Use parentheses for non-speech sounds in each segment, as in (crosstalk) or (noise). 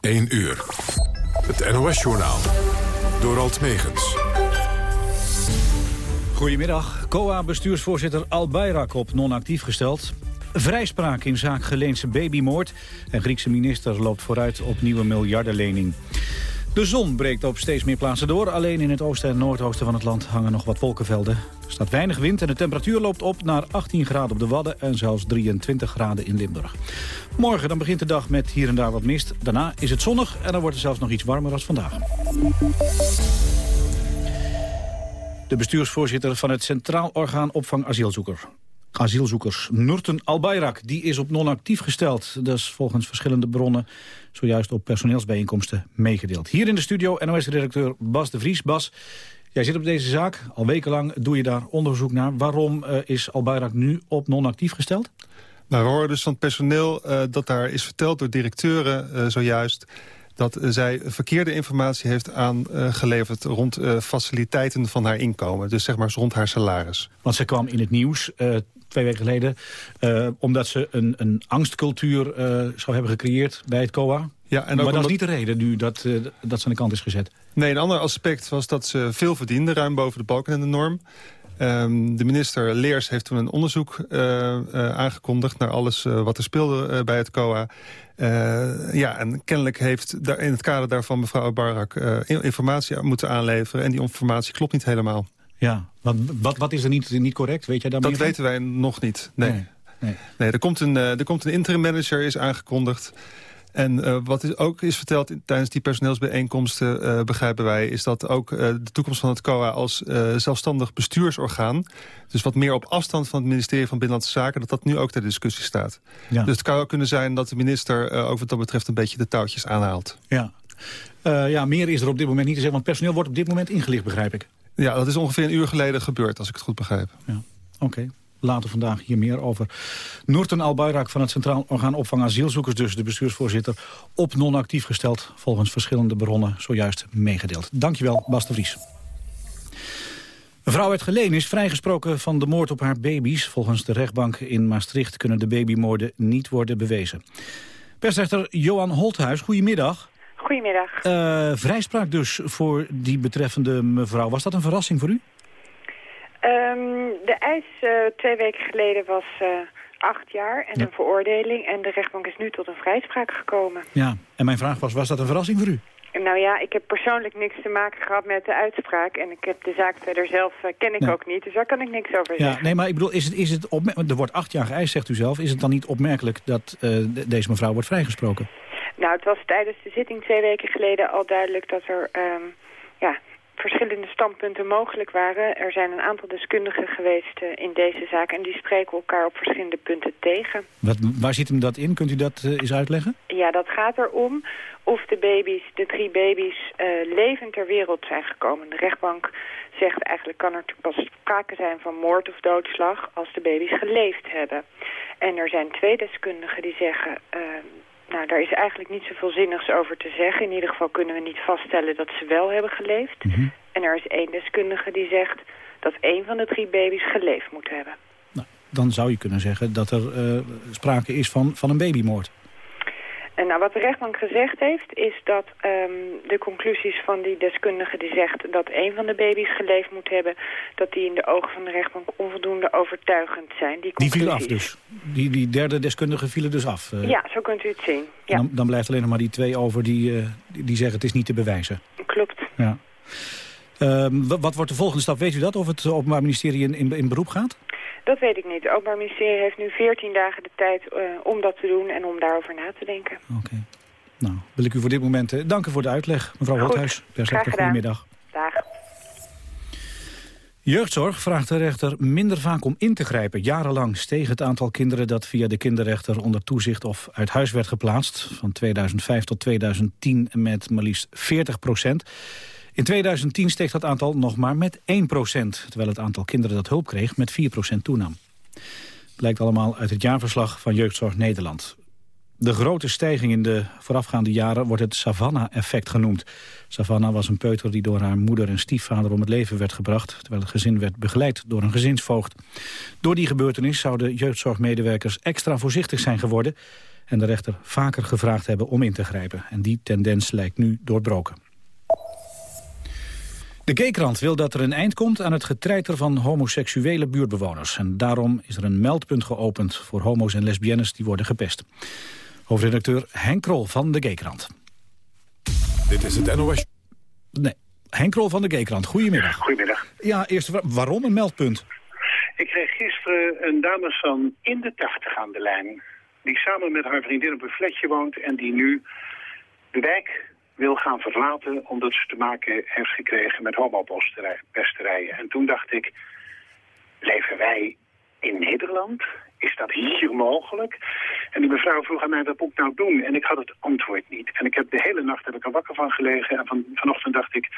1 uur. Het NOS-journaal. Door Alt Megens. Goedemiddag. COA-bestuursvoorzitter Al Bayrak op non-actief gesteld. Vrijspraak in zaak Geleense babymoord. En Griekse minister loopt vooruit op nieuwe miljardenlening. De zon breekt op steeds meer plaatsen door. Alleen in het oosten en noordoosten van het land hangen nog wat wolkenvelden. Er staat weinig wind en de temperatuur loopt op naar 18 graden op de Wadden... en zelfs 23 graden in Limburg. Morgen dan begint de dag met hier en daar wat mist. Daarna is het zonnig en dan wordt het zelfs nog iets warmer als vandaag. De bestuursvoorzitter van het Centraal Orgaan Opvang Asielzoeker asielzoekers. Nurten Albayrak die is op non-actief gesteld. Dat is volgens verschillende bronnen zojuist op personeelsbijeenkomsten meegedeeld. Hier in de studio NOS-redacteur Bas de Vries. Bas, jij zit op deze zaak. Al wekenlang doe je daar onderzoek naar. Waarom uh, is Albayrak nu op non-actief gesteld? Nou, we horen dus van het personeel uh, dat daar is verteld door directeuren uh, zojuist dat zij verkeerde informatie heeft aangeleverd rond faciliteiten van haar inkomen. Dus zeg maar rond haar salaris. Want ze kwam in het nieuws twee weken geleden... Uh, omdat ze een, een angstcultuur uh, zou hebben gecreëerd bij het COA. Ja, en maar dat is niet de reden nu dat, uh, dat ze aan de kant is gezet. Nee, een ander aspect was dat ze veel verdiende, ruim boven de balken en de norm. Um, de minister Leers heeft toen een onderzoek aangekondigd... naar alles wat er speelde bij het COA. ja, en kennelijk heeft daar in het kader daarvan mevrouw Barak informatie moeten aanleveren... en die informatie klopt niet helemaal. Ja, wat, wat, wat is er niet, niet correct? Weet jij daar Dat weten wij nog niet, nee. nee. nee. nee er, komt een, uh, er komt een interim manager, is aangekondigd. En uh, wat is, ook is verteld tijdens die personeelsbijeenkomsten, uh, begrijpen wij... is dat ook de toekomst van het COA als zelfstandig bestuursorgaan... dus wat meer op afstand van het ministerie van Binnenlandse Zaken... dat dat nu ook ter discussie staat. Ja. Dus het kan ook kunnen zijn dat de minister over wat dat betreft... een beetje de touwtjes aanhaalt. Ja. ja, meer is er op dit moment niet te zeggen... want personeel wordt op dit moment ingelicht, begrijp ik. Ja, dat is ongeveer een uur geleden gebeurd, als ik het goed begrijp. Ja. Oké. Later vandaag hier meer over. Noorten Albayrak van het Centraal Orgaan Opvang Asielzoekers... dus de bestuursvoorzitter, op non-actief gesteld... volgens verschillende bronnen zojuist meegedeeld. Dankjewel, Bas de Vries. Mevrouw uit Geleen is vrijgesproken van de moord op haar baby's. Volgens de rechtbank in Maastricht kunnen de babymoorden niet worden bewezen. Persrechter Johan Holthuis, goedemiddag. Goedemiddag. Uh, vrijspraak dus voor die betreffende mevrouw. Was dat een verrassing voor u? Um, de eis uh, twee weken geleden was uh, acht jaar en een veroordeling. En de rechtbank is nu tot een vrijspraak gekomen. Ja, en mijn vraag was, was dat een verrassing voor u? Nou ja, ik heb persoonlijk niks te maken gehad met de uitspraak. En ik heb de zaak verder zelf, ken ik ook niet. Dus daar kan ik niks over zeggen. Ja, nee, maar ik bedoel, is het, is het er wordt acht jaar geëist, zegt u zelf. Is het dan niet opmerkelijk dat deze mevrouw wordt vrijgesproken? Nou, het was tijdens de zitting twee weken geleden al duidelijk dat er um, ja, verschillende standpunten mogelijk waren. Er zijn een aantal deskundigen geweest uh, in deze zaak en die spreken elkaar op verschillende punten tegen. Wat, waar zit hem dat in? Kunt u dat uh, eens uitleggen? Ja, dat gaat erom of de baby's, de drie baby's, uh, levend ter wereld zijn gekomen. De rechtbank zegt eigenlijk kan er pas sprake zijn van moord of doodslag als de baby's geleefd hebben. En er zijn twee deskundigen die zeggen ehm, nou, daar is eigenlijk niet zoveel zinnigs over te zeggen. In ieder geval kunnen we niet vaststellen dat ze wel hebben geleefd. Mhm. En er is één deskundige die zegt dat één van de drie baby's geleefd moet hebben. Nou, dan zou je kunnen zeggen dat er uh, sprake is van, van een babymoord. En nou, wat de rechtbank gezegd heeft, is dat um, de conclusies van die deskundige die zegt dat een van de baby's geleefd moet hebben, dat die in de ogen van de rechtbank onvoldoende overtuigend zijn. Die, die vielen af dus? Die, die derde deskundige vielen dus af? Uh, ja, zo kunt u het zien. Ja. Dan, dan, blijft alleen nog maar die twee over die, uh, die, die, zeggen het is niet te bewijzen. Klopt. Ja. Um, wat wordt de volgende stap? Weet u dat? Of het Openbaar Ministerie in, in, in beroep gaat? Dat weet ik niet. Het Openbaar Ministerie heeft nu 14 dagen de tijd uh, om dat te doen en om daarover na te denken. Oké. Okay. Nou, wil ik u voor dit moment uh, danken voor de uitleg. Mevrouw Holthuis, persrechter, goedemiddag. Dag. Jeugdzorg vraagt de rechter minder vaak om in te grijpen. Jarenlang steeg het aantal kinderen dat via de kinderrechter onder toezicht of uit huis werd geplaatst. Van 2005 tot 2010 met maar liefst 40 procent. In 2010 steeg dat aantal nog maar met 1% terwijl het aantal kinderen dat hulp kreeg met 4% toenam. Blijkt allemaal uit het jaarverslag van Jeugdzorg Nederland. De grote stijging in de voorafgaande jaren wordt het Savannah-effect genoemd. Savannah was een peuter die door haar moeder en stiefvader om het leven werd gebracht... terwijl het gezin werd begeleid door een gezinsvoogd. Door die gebeurtenis zouden jeugdzorgmedewerkers extra voorzichtig zijn geworden... en de rechter vaker gevraagd hebben om in te grijpen. En die tendens lijkt nu doorbroken. De Gaykrant wil dat er een eind komt aan het getreiter van homoseksuele buurtbewoners. En daarom is er een meldpunt geopend voor homo's en lesbiennes die worden gepest. Hoofdredacteur Henk Krol van de Gaykrant. Dit is het NOS. Nee, Henk Krol van de Gaykrant. Goedemiddag. Goedemiddag. Ja, eerst waarom een meldpunt? Ik kreeg gisteren een dame van in de tachtig aan de lijn. Die samen met haar vriendin op een flatje woont en die nu de wijk wil gaan verlaten omdat ze te maken heeft gekregen met homopesterijen. En toen dacht ik, leven wij in Nederland? Is dat hier mogelijk? En die mevrouw vroeg aan mij, wat moet ik nou doen? En ik had het antwoord niet. En ik heb de hele nacht heb ik er wakker van gelegen. En van, vanochtend dacht ik,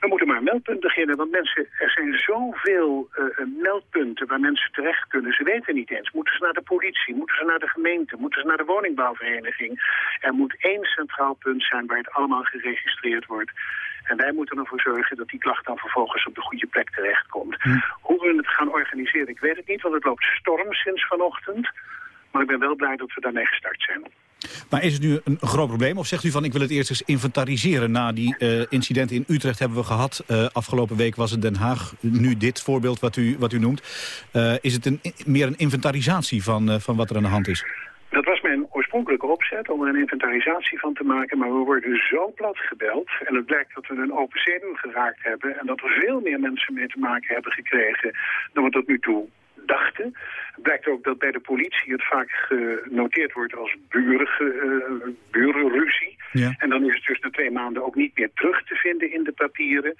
we moeten maar een meldpunt beginnen. Want mensen, er zijn zoveel uh, meldpunten waar mensen terecht kunnen. Ze weten niet eens. Moeten ze naar de politie? Moeten ze naar de gemeente? Moeten ze naar de woningbouwvereniging? Er moet één centraal punt zijn waar het allemaal geregistreerd wordt. En wij moeten ervoor zorgen dat die klacht dan vervolgens op de goede plek terechtkomt. Hm. Hoe we het gaan organiseren, ik weet het niet, want het loopt storm sinds vanochtend. Maar ik ben wel blij dat we daarmee gestart zijn. Maar is het nu een groot probleem? Of zegt u van ik wil het eerst eens inventariseren? Na die uh, incidenten in Utrecht hebben we gehad. Uh, afgelopen week was het Den Haag. Nu dit voorbeeld wat u, wat u noemt. Uh, is het een, meer een inventarisatie van, van wat er aan de hand is? Dat was mijn oorspronkelijke opzet om er een inventarisatie van te maken. Maar we worden zo plat gebeld. En het blijkt dat we een open zenuw geraakt hebben. En dat er veel meer mensen mee te maken hebben gekregen dan we tot nu toe Het blijkt ook dat bij de politie het vaak genoteerd wordt als burige, uh, burenruzie. Ja. En dan is het dus na twee maanden ook niet meer terug te vinden in de papieren.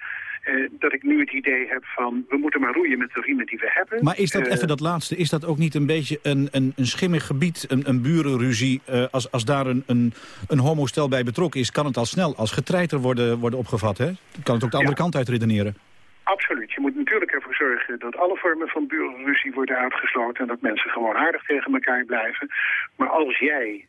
Uh, dat ik nu het idee heb van, we moeten maar roeien met de riemen die we hebben. Maar is dat, uh, even dat laatste, is dat ook niet een beetje een, een, een schimmig gebied, een, een burenruzie? Als, als daar een, een, een homostel bij betrokken is, kan het al snel als getreiter worden, worden opgevat, hè? Kan het ook de andere ja. kant uit redeneren? Absoluut. Je moet natuurlijk ervoor zorgen dat alle vormen van burenruzie worden uitgesloten... en dat mensen gewoon aardig tegen elkaar blijven. Maar als jij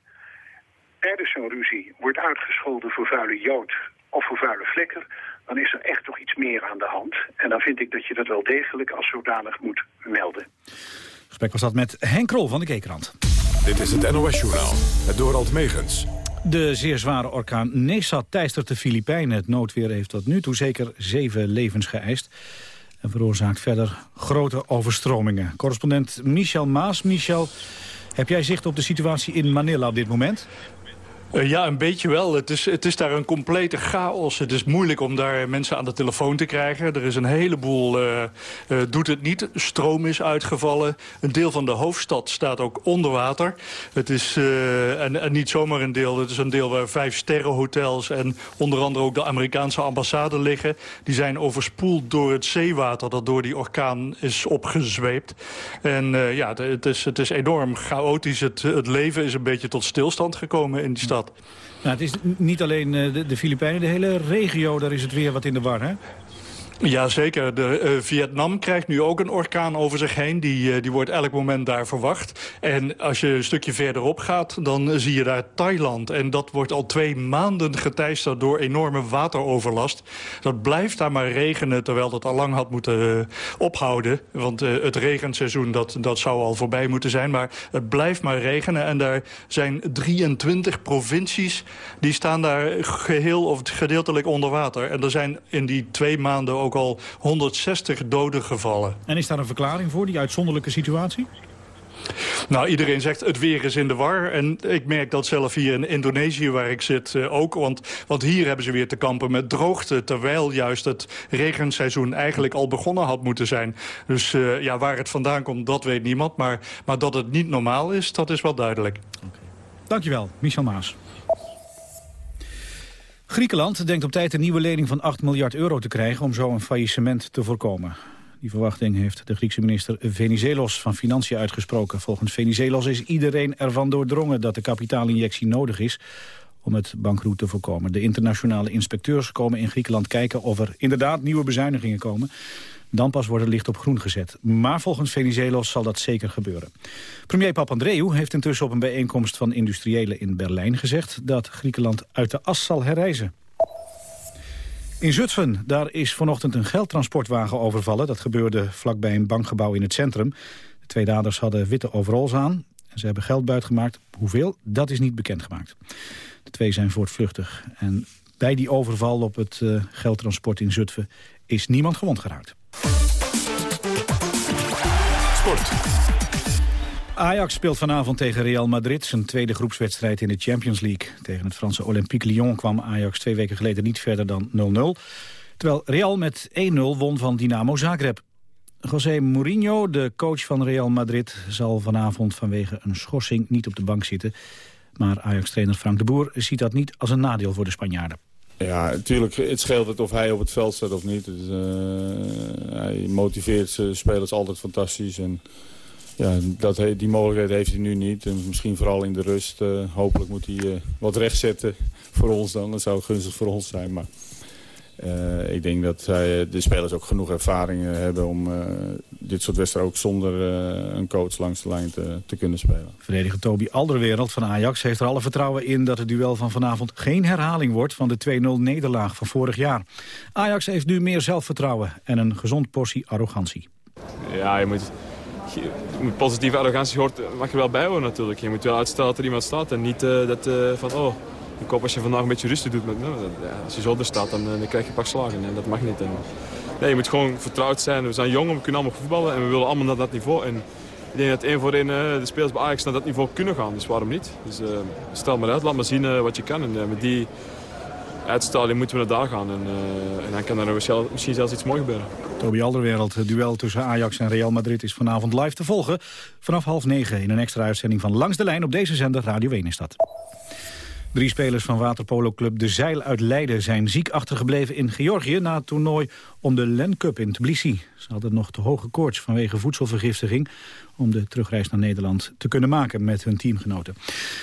tijdens zo'n ruzie wordt uitgescholden voor vuile jood of voor vuile flikker... dan is er echt toch iets meer aan de hand. En dan vind ik dat je dat wel degelijk als zodanig moet melden. Het gesprek was dat met Henk Krol van de Keekrand. Dit is het NOS Journaal, het Dorald Megens. De zeer zware orkaan Nesat teistert de Filipijnen. Het noodweer heeft tot nu toe zeker zeven levens geëist. En veroorzaakt verder grote overstromingen. Correspondent Michel Maas. Michel, heb jij zicht op de situatie in Manila op dit moment? Uh, ja, een beetje wel. Het is, het is daar een complete chaos. Het is moeilijk om daar mensen aan de telefoon te krijgen. Er is een heleboel, uh, uh, doet het niet. Stroom is uitgevallen. Een deel van de hoofdstad staat ook onder water. Het is, en, en, niet zomaar een deel. Het is een deel waar vijf sterrenhotels en onder andere ook de Amerikaanse ambassade liggen. Die zijn overspoeld door het zeewater dat door die orkaan is opgezweept. En ja, het is, het is enorm chaotisch. Het, het leven is een beetje tot stilstand gekomen in die stad. Nou, het is niet alleen de, de Filipijnen, de hele regio, daar is het weer wat in de war, hè? Jazeker. De, uh, Vietnam krijgt nu ook een orkaan over zich heen. Die, uh, die wordt elk moment daar verwacht. En als je een stukje verderop gaat, dan zie je daar Thailand. En dat wordt al twee maanden geteisterd door enorme wateroverlast. Dat blijft daar maar regenen, terwijl dat al lang had moeten ophouden. Want het regenseizoen, dat, dat zou al voorbij moeten zijn. Maar het blijft maar regenen. En daar zijn 23 provincies, die staan daar geheel of gedeeltelijk onder water. En er zijn in die twee maanden ook al 160 doden gevallen. En is daar een verklaring voor, die uitzonderlijke situatie? Nou, iedereen zegt het weer is in de war. En ik merk dat zelf hier in Indonesië waar ik zit uh, ook. Want, want hier hebben ze weer te kampen met droogte. Terwijl juist het regenseizoen eigenlijk al begonnen had moeten zijn. Dus uh, ja, waar het vandaan komt, dat weet niemand. Maar, maar dat het niet normaal is, dat is wel duidelijk. Okay. Dankjewel, Michel Maas. Griekenland denkt op tijd een nieuwe lening van 8 miljard euro te krijgen... om zo een faillissement te voorkomen. Die verwachting heeft de Griekse minister Venizelos van Financiën uitgesproken. Volgens Venizelos is iedereen ervan doordrongen dat de kapitaalinjectie nodig is om het bankroet te voorkomen. De internationale inspecteurs komen in Griekenland kijken of er inderdaad nieuwe bezuinigingen komen. Dan pas wordt het licht op groen gezet. Maar volgens Venizelos zal dat zeker gebeuren. Premier Papandreou heeft intussen op een bijeenkomst van industriëlen in Berlijn gezegd... dat Griekenland uit de as zal herreizen. In Zutphen, daar is vanochtend een geldtransportwagen overvallen. Dat gebeurde vlakbij een bankgebouw in het centrum. De twee daders hadden witte overalls aan En ze hebben geld buitgemaakt. Hoeveel, dat is niet bekendgemaakt. De twee zijn voortvluchtig. En bij die overval op het uh, geldtransport in Zutphen is niemand gewond geraakt. Sport. Ajax speelt vanavond tegen Real Madrid zijn tweede groepswedstrijd in de Champions League. Tegen het Franse Olympique Lyon kwam Ajax twee weken geleden niet verder dan 0-0. Terwijl Real met 1-0 won van Dynamo Zagreb. José Mourinho, de coach van Real Madrid, zal vanavond vanwege een schorsing niet op de bank zitten. Maar Ajax-trainer Frank de Boer ziet dat niet als een nadeel voor de Spanjaarden. Ja, natuurlijk, het scheelt het of hij op het veld staat of niet. uh, hij motiveert zijn spelers altijd fantastisch. En ja, dat, die mogelijkheid heeft hij nu niet. En misschien vooral in de rust. Uh, hopelijk moet hij uh, wat rechtzetten voor ons dan. Dat zou gunstig voor ons zijn. Maar uh, ik denk dat zij, de spelers ook genoeg ervaring hebben om uh, dit soort wedstrijden ook zonder uh, een coach langs de lijn te, te kunnen spelen. Verdediger Toby Alderwereld van Ajax heeft er alle vertrouwen in dat het duel van vanavond geen herhaling wordt van de 2-0 nederlaag van vorig jaar. Ajax heeft nu meer zelfvertrouwen en een gezond portie arrogantie. Ja, je moet, je moet positieve arrogantie hoort, mag je wel bijhouden natuurlijk. Je moet wel uitstellen dat er iemand staat en niet dat van oh ik hoop als je vandaag een beetje rustig doet. Met, nou, als je zo er staat, dan, eh, dan krijg je pak slagen. En dat mag niet. Nee, je moet gewoon vertrouwd zijn. We zijn jong, we kunnen allemaal voetballen. En we willen allemaal naar dat niveau. En ik denk dat één voor één uh, de spelers bij Ajax naar dat niveau kunnen gaan. Dus waarom niet? Dus uh, stel maar uit, laat maar zien wat je kan. En met die uitstraling moeten we naar daar gaan. En, en dan kan er misschien zelfs iets moois gebeuren. Toby Alderwereld, het duel tussen Ajax en Real Madrid is vanavond live te volgen. Vanaf half negen in een extra uitzending van Langs de Lijn op deze zender Radio 1 is dat. Drie spelers van waterpoloclub De Zeil uit Leiden zijn ziek achtergebleven in Georgië na het toernooi om de Len Cup in Tbilisi. Ze hadden nog te hoge koorts vanwege voedselvergiftiging om de terugreis naar Nederland te kunnen maken met hun teamgenoten.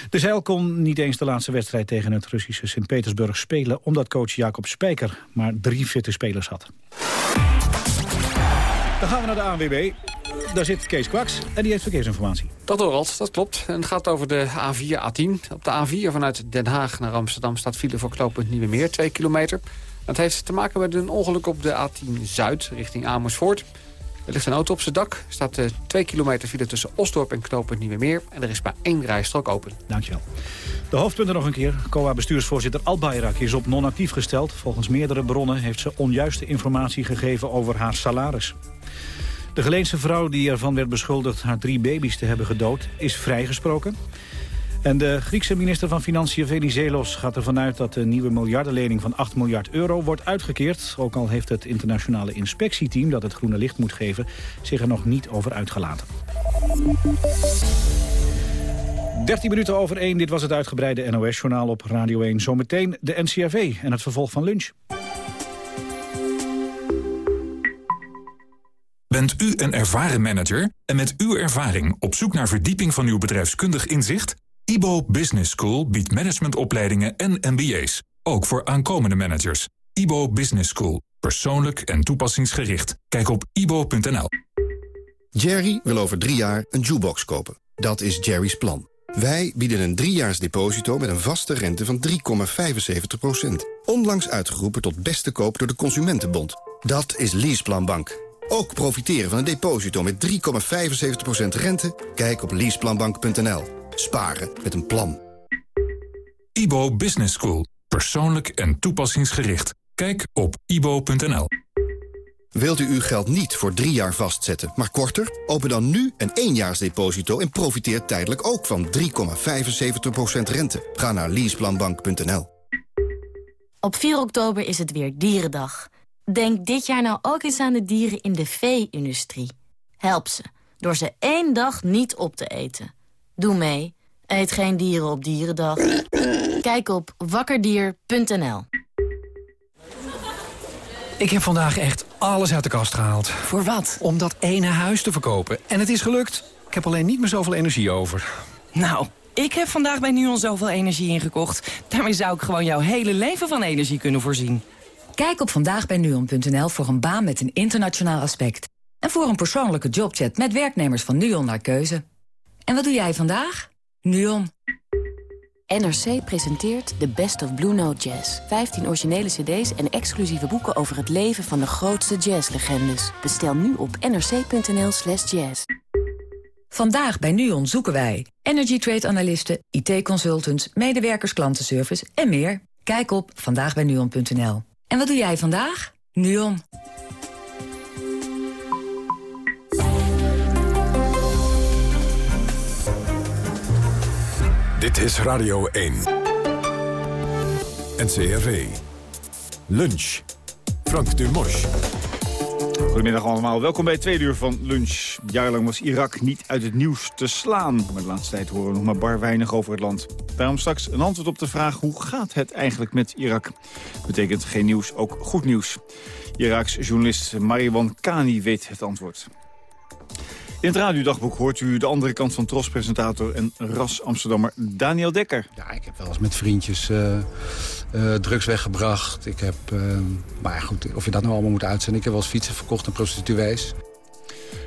De Zeil kon niet eens de laatste wedstrijd tegen het Russische Sint-Petersburg spelen omdat coach Jacob Spijker maar drie fitte spelers had. Dan gaan we naar de ANWB. Daar zit Kees Kwaks en die heeft verkeersinformatie. Dat Dorald, dat klopt. En het gaat over de A4, A10. Op de A4 vanuit Den Haag naar Amsterdam staat file voor knooppunt Nieuwemeer, 2 kilometer. Dat heeft te maken met een ongeluk op de A10 Zuid richting Amersfoort. Er ligt een auto op zijn dak. Er staat 2 kilometer file tussen Osdorp en knooppunt Nieuwemeer. En er is maar één rijstrook open. Dankjewel. De hoofdpunten nog een keer. COA-bestuursvoorzitter Al Bayrak is op non-actief gesteld. Volgens meerdere bronnen heeft ze onjuiste informatie gegeven over haar salaris. De Geleense vrouw die ervan werd beschuldigd haar drie baby's te hebben gedood... is vrijgesproken. En de Griekse minister van Financiën Venizelos gaat ervan uit... dat de nieuwe miljardenlening van 8 miljard euro wordt uitgekeerd. Ook al heeft het internationale inspectieteam dat het groene licht moet geven... zich er nog niet over uitgelaten. 13 minuten over 1, dit was het uitgebreide NOS-journaal op Radio 1. Zometeen de NCRV en het vervolg van lunch. Bent u een ervaren manager en met uw ervaring op zoek naar verdieping van uw bedrijfskundig inzicht? IBO Business School biedt managementopleidingen en MBA's, ook voor aankomende managers. IBO Business School, persoonlijk en toepassingsgericht. Kijk op ibo.nl. Jerry wil over drie jaar een jukebox kopen. Dat is Jerry's plan. Wij bieden een driejaars deposito met een vaste rente van 3,75%. Onlangs uitgeroepen tot beste koop door de Consumentenbond. Dat is Leaseplan Bank. Ook profiteren van een deposito met 3,75% rente? Kijk op leaseplanbank.nl. Sparen met een plan. IBO Business School. Persoonlijk en toepassingsgericht. Kijk op ibo.nl. Wilt u uw geld niet voor drie jaar vastzetten, maar korter? Open dan nu een éénjaarsdeposito en profiteer tijdelijk ook van 3,75% rente. Ga naar leaseplanbank.nl. Op 4 oktober is het weer Dierendag. Denk dit jaar nou ook eens aan de dieren in de vee-industrie. Help ze, door ze één dag niet op te eten. Doe mee. Eet geen dieren op Dierendag. Kijk op wakkerdier.nl Ik heb vandaag echt alles uit de kast gehaald. Voor wat? Om dat ene huis te verkopen. En het is gelukt. Ik heb alleen niet meer zoveel energie over. Nou, ik heb vandaag bij NUON zoveel energie ingekocht. Daarmee zou ik gewoon jouw hele leven van energie kunnen voorzien. Kijk op vandaagbijnuon.nl voor een baan met een internationaal aspect. En voor een persoonlijke jobchat met werknemers van NUON naar keuze. En wat doe jij vandaag? NUON. NRC presenteert The Best of Blue Note Jazz. 15 originele cd's en exclusieve boeken over het leven van de grootste jazzlegendes. Bestel nu op nrc.nl slash jazz. Vandaag bij NUON zoeken wij energy trade analisten, IT-consultants, medewerkers klantenservice en meer. Kijk op vandaagbijnuon.nl. En wat doe jij vandaag? NUON. Dit is Radio 1. NCRV. Lunch. Frank Dumos. Goedemiddag allemaal. Welkom bij het tweede uur van lunch. Jarenlang was Irak niet uit het nieuws te slaan. Maar de laatste tijd horen we nog maar bar weinig over het land. Daarom straks een antwoord op de vraag hoe gaat het eigenlijk met Irak. Betekent geen nieuws ook goed nieuws. Iraks journalist Mariwan Kani weet het antwoord. In het radiodagboek hoort u de andere kant van Tros-presentator en ras-Amsterdammer Daniel Dekker. Ja, ik heb wel eens met vriendjes uh, uh, drugs weggebracht. Ik heb, uh, maar goed, of je dat nou allemaal moet uitzenden. Ik heb wel eens fietsen verkocht aan prostituees.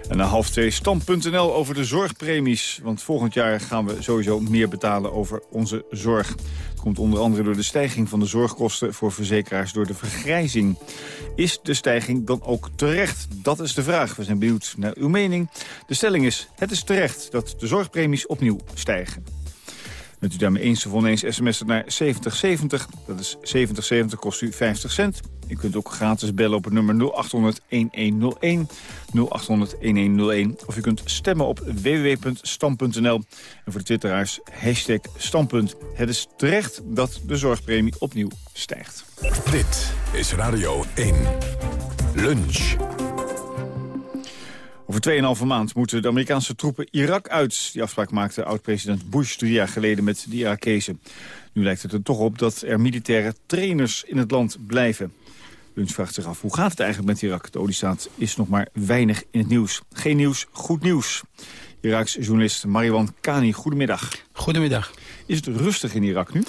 En na half twee stand.nl over de zorgpremies. Want volgend jaar gaan we sowieso meer betalen over onze zorg. Komt onder andere door de stijging van de zorgkosten voor verzekeraars door de vergrijzing. Is de stijging dan ook terecht? Dat is de vraag. We zijn benieuwd naar uw mening. De stelling is, het is terecht dat de zorgpremies opnieuw stijgen. Bent u daarmee eens of oneens sms'en naar 7070. Dat is 7070, kost u 50 cent. U kunt ook gratis bellen op het nummer 0800-1101. 0800-1101. Of u kunt stemmen op www.stam.nl. En voor de twitteraars hashtag standpunt. Het is terecht dat de zorgpremie opnieuw stijgt. Dit is Radio 1. Lunch. Over 2,5 maand moeten de Amerikaanse troepen Irak uit. Die afspraak maakte oud-president Bush drie jaar geleden met de Irakezen. Nu lijkt het er toch op dat er militaire trainers in het land blijven. Lunch vraagt zich af, hoe gaat het eigenlijk met Irak? De oliestaat is nog maar weinig in het nieuws. Geen nieuws, goed nieuws. Iraks journalist Mariwan Kani, goedemiddag. Goedemiddag. Is het rustig in Irak nu?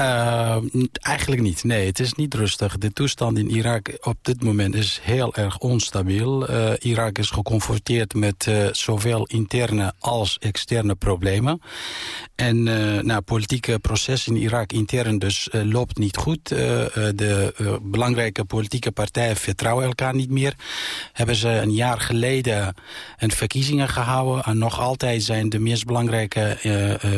Uh, eigenlijk niet. Nee, het is niet rustig. De toestand in Irak op dit moment is heel erg onstabiel. Uh, Irak is geconfronteerd met uh, zowel interne als externe problemen. En nou, politieke proces in Irak intern dus loopt niet goed. de belangrijke politieke partijen vertrouwen elkaar niet meer. Hebben ze een jaar geleden een verkiezingen gehouden. En nog altijd zijn de meest belangrijke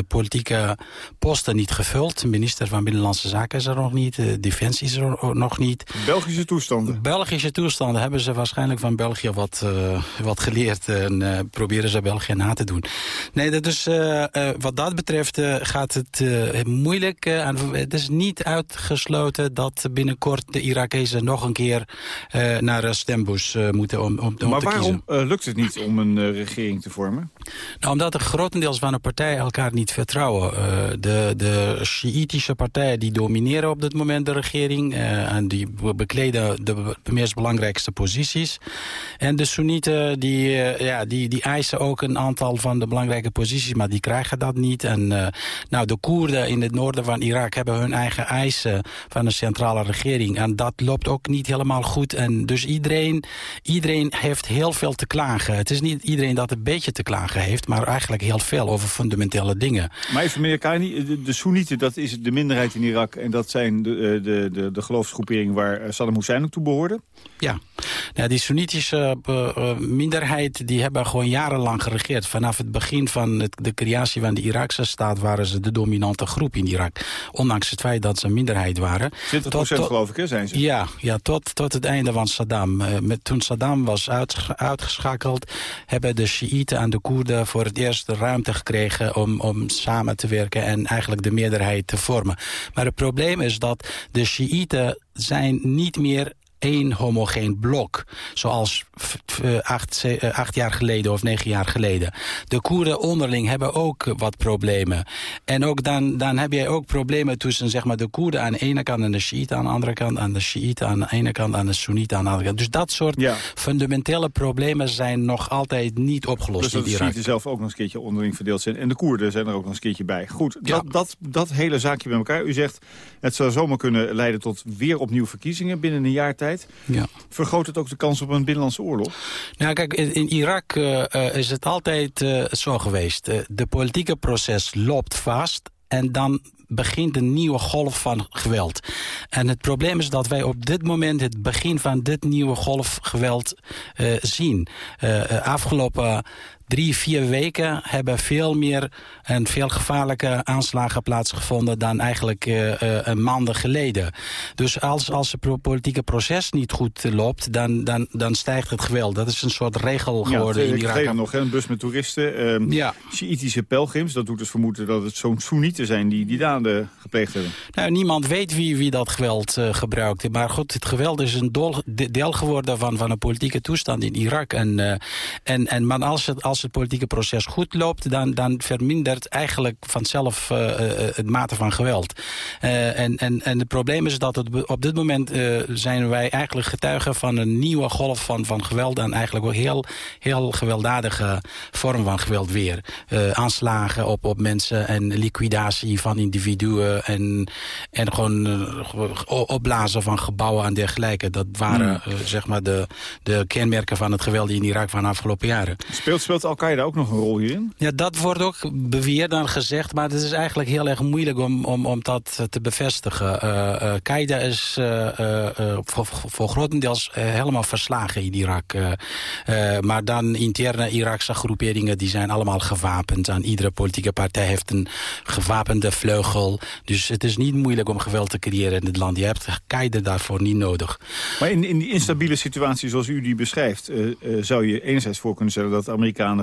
politieke posten niet gevuld. Minister van Binnenlandse Zaken is er nog niet. De Defensie is er nog niet. Belgische toestanden? Belgische toestanden hebben ze waarschijnlijk van België wat, uh, wat geleerd. En uh, proberen ze België na te doen. Nee, dat is, uh, wat dat betreft gaat het moeilijk. en het is niet uitgesloten dat binnenkort de Irakezen nog een keer naar de stembus moeten om, om, om maar te waarom lukt het niet om een regering te vormen? Nou, omdat er grotendeels van de partijen elkaar niet vertrouwen. de, de Shiïtische partijen die domineren op dit moment de regering. Uh, en die bekleden de, meest belangrijkste posities. En de Soenieten die, uh, ja, die, die eisen ook een aantal van de belangrijke posities, maar die krijgen dat niet. En uh, nou, de Koerden in het noorden van Irak hebben hun eigen eisen van de centrale regering. En dat loopt ook niet helemaal goed. En dus iedereen, iedereen heeft heel veel te klagen. Het is niet iedereen dat een beetje te klagen heeft, maar eigenlijk heel veel over fundamentele dingen. Maar even meneer de, de Soenieten, dat is de minderheid in Irak. En dat zijn de, de, de, de geloofsgroeperingen waar Saddam Hussein ook toe behoorde? Ja, ja die Soenitische uh, minderheid die hebben gewoon jarenlang geregeerd. Vanaf het begin van het, de creatie van de Iraakse staat waren ze de dominante groep in Irak. Ondanks het feit dat ze een minderheid waren. 20 procent geloof ik, hè, zijn ze? Ja, ja tot, tot het einde van Saddam. Met, toen Saddam was uit, uitgeschakeld, hebben de Shiiten en de Koerden voor het eerst de ruimte gekregen om, om samen te werken en eigenlijk de meerderheid te vormen. Maar het probleem is dat de Shiiten zijn niet meer één homogeen blok. Zoals acht, acht, jaar geleden of negen jaar geleden. De Koerden onderling hebben ook wat problemen. En ook dan, dan heb je ook problemen tussen zeg maar, de Koerden aan de ene kant... en de Shiiten aan de andere kant, aan de Shiiten aan de ene kant... en de Soenieten aan de andere kant. Dus dat soort ja. fundamentele problemen zijn nog altijd niet opgelost dus in Irak. De Shiiten zelf ook nog eens een keertje onderling verdeeld zijn. En de Koerden zijn er ook nog eens een keertje bij. Goed, ja. dat, dat, dat hele zaakje bij elkaar. U zegt, het zou zomaar kunnen leiden tot weer opnieuw verkiezingen binnen een jaar tijd. Ja. Vergroot het ook de kans op een binnenlandse oorlog? Nou kijk, in, in Irak uh, uh, is het altijd uh, zo geweest. de politieke proces loopt vast en dan begint een nieuwe golf van geweld. En het probleem is dat wij op dit moment het begin van dit nieuwe golf geweld zien. afgelopen drie, vier weken hebben veel meer en veel gevaarlijke aanslagen plaatsgevonden dan eigenlijk een maanden geleden. Dus als, als het politieke proces niet goed loopt, dan, dan, dan stijgt het geweld. Dat is een soort regel geworden ja, in Irak. Ja, nog een bus met toeristen. Uh, ja. Shiïtische pelgrims, dat doet dus vermoeden dat het zo'n Soenieten zijn die die daden gepleegd hebben. Nou, niemand weet wie, wie dat geweld uh, gebruikt. Maar goed, het geweld is een dol, deel geworden van, van een politieke toestand in Irak. En, uh, en, en maar als het, als het politieke proces goed loopt, dan, dan vermindert eigenlijk vanzelf uh, het mate van geweld. en, en, en het probleem is dat het, op dit moment zijn wij eigenlijk getuigen van een nieuwe golf van, van geweld. En eigenlijk ook heel, heel gewelddadige vorm van geweld weer. aanslagen op, op mensen en liquidatie van individuen en, en gewoon opblazen van gebouwen en dergelijke. Dat waren mm. uh, zeg maar de, de kenmerken van het geweld in Irak van de afgelopen jaren. Speelt, speelt Al-Qaeda ook nog een rol hierin? Ja, dat wordt ook beweerd en gezegd, maar het is eigenlijk heel erg moeilijk om, om, om dat te bevestigen. Uh, Qaeda is voor, voor grotendeels helemaal verslagen in Irak. maar dan interne Irakse groeperingen, die zijn allemaal gewapend. En iedere politieke partij heeft een gewapende vleugel. Dus het is niet moeilijk om geweld te creëren in het land. Je hebt Qaeda daarvoor niet nodig. Maar in, in die instabiele situatie zoals u die beschrijft... Uh, uh, zou je enerzijds voor kunnen stellen dat de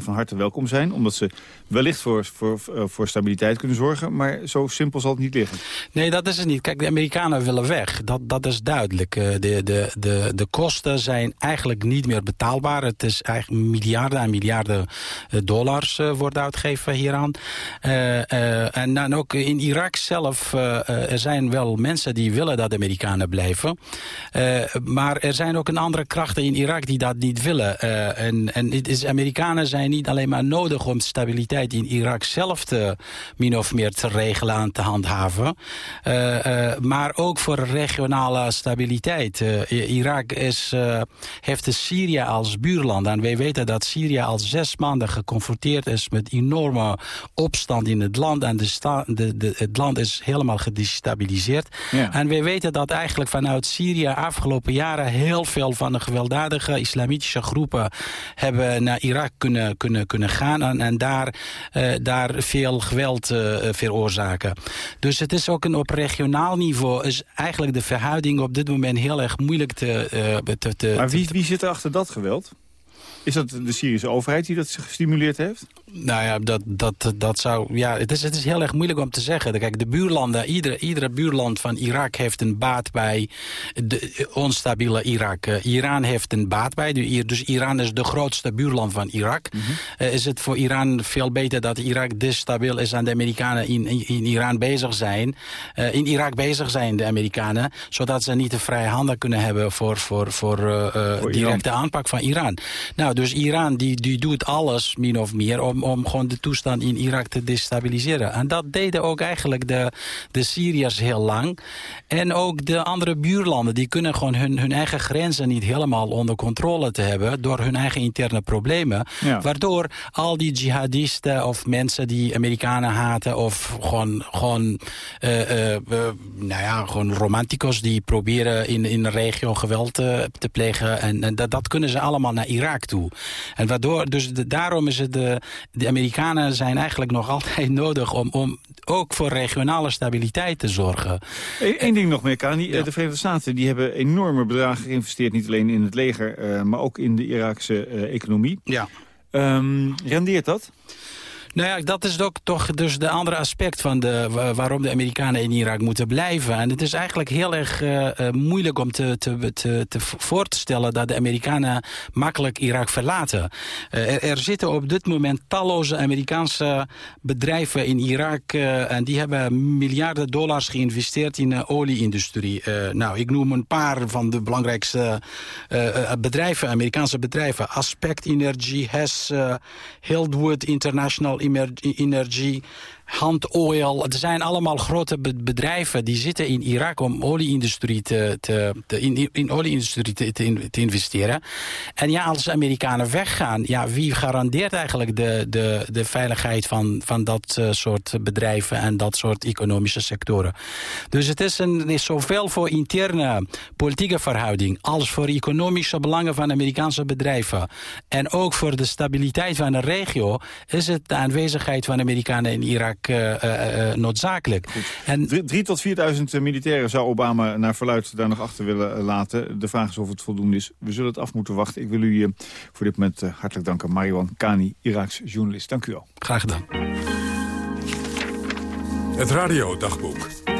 Van harte welkom zijn... omdat ze wellicht voor, voor, voor stabiliteit kunnen zorgen. Maar zo simpel zal het niet liggen. Nee, dat is het niet. Kijk, de Amerikanen willen weg. Dat, dat is duidelijk. Uh, de, de, de, de kosten zijn eigenlijk niet meer betaalbaar. Het is eigenlijk miljarden en miljarden dollars wordt uitgegeven hieraan. en dan ook in Irak zelf, er zijn wel mensen die willen dat de Amerikanen blijven. Maar er zijn ook een andere krachten in Irak die dat niet willen. En en het is, Amerikanen zijn niet alleen maar nodig om stabiliteit in Irak zelf te, min of meer te regelen en te handhaven. maar ook voor regionale stabiliteit. Irak is, heeft de Syrië als buurland. En wij weten dat Syrië al zes maanden geconfronteerd is met enorme opstand in het land. En de, de, de, het land is helemaal gedestabiliseerd. Ja. En we weten dat eigenlijk vanuit Syrië afgelopen jaren... heel veel van de gewelddadige islamitische groepen... hebben naar Irak kunnen, kunnen, kunnen gaan en, en daar, uh, daar veel geweld uh, veroorzaken. Dus het is ook een, op regionaal niveau... is eigenlijk de verhouding op dit moment heel erg moeilijk te... Te, te maar wie, wie zit er achter dat geweld? Is dat de Syrische overheid die dat gestimuleerd heeft? Nou ja, dat, dat, dat zou... Ja, het is, het is heel erg moeilijk om te zeggen. Kijk, de buurlanden, iedere, iedere buurland van Irak heeft een baat bij de onstabiele Irak. Uh, Iran heeft een baat bij. Dus Iran is de grootste buurland van Irak. Mm -hmm. uh, is het voor Iran veel beter dat Irak destabiel is en de Amerikanen in, in, in Iran bezig zijn. Uh, in Irak bezig zijn, de Amerikanen. Zodat ze niet de vrije handen kunnen hebben voor, voor, voor, voor directe aanpak van Iran. Nou, dus Iran die, die doet alles, min of meer, om, om gewoon de toestand in Irak te destabiliseren. En dat deden ook eigenlijk de, de Syriërs heel lang. En ook de andere buurlanden, die kunnen gewoon hun, hun eigen grenzen niet helemaal onder controle te hebben door hun eigen interne problemen. Ja. Waardoor al die jihadisten of mensen die Amerikanen haten of gewoon, gewoon, uh, uh, nou ja, gewoon romanticos die proberen in, in de regio geweld te, te plegen. En, en dat, dat kunnen ze allemaal naar Irak toe. En waardoor, dus de, daarom is het de, de Amerikanen zijn eigenlijk nog altijd nodig om, om ook voor regionale stabiliteit te zorgen. Eén ding nog meer, Kani. De Verenigde Staten die hebben enorme bedragen geïnvesteerd, niet alleen in het leger, maar ook in de Iraakse economie. Ja. Um, rendeert dat? Nou ja, dat is ook toch dus de andere aspect van de, waarom de Amerikanen in Irak moeten blijven. En het is eigenlijk heel erg uh, moeilijk om te, te, te, voor te stellen dat de Amerikanen makkelijk Irak verlaten. Uh, er, zitten op dit moment talloze Amerikaanse bedrijven in Irak en die hebben miljarden dollars geïnvesteerd in de olieindustrie. nou, ik noem een paar van de belangrijkste bedrijven, Amerikaanse bedrijven. Aspect Energy, Hess, Hildwood International Energy, Hand Oil. Er zijn allemaal grote bedrijven die zitten in Irak om olieindustrie te, te, in, in olieindustrie te, te, te, investeren. En ja, als de Amerikanen weggaan, ja, wie garandeert eigenlijk de, de, de veiligheid van, van dat uh, soort bedrijven en dat soort economische sectoren? Dus het is, een, is zoveel voor interne politieke verhouding als voor economische belangen van Amerikaanse bedrijven. En ook voor de stabiliteit van de regio is het de aanwezigheid van Amerikanen in Irak uh, noodzakelijk. En, 3 tot 4.000 militairen zou Obama naar verluid daar nog achter willen laten. De vraag is of het voldoende is. We zullen het af moeten wachten. Ik wil u voor dit moment hartelijk danken. Mariwan Kani, Iraks journalist. Dank u wel. Graag gedaan. Het radiodagboek.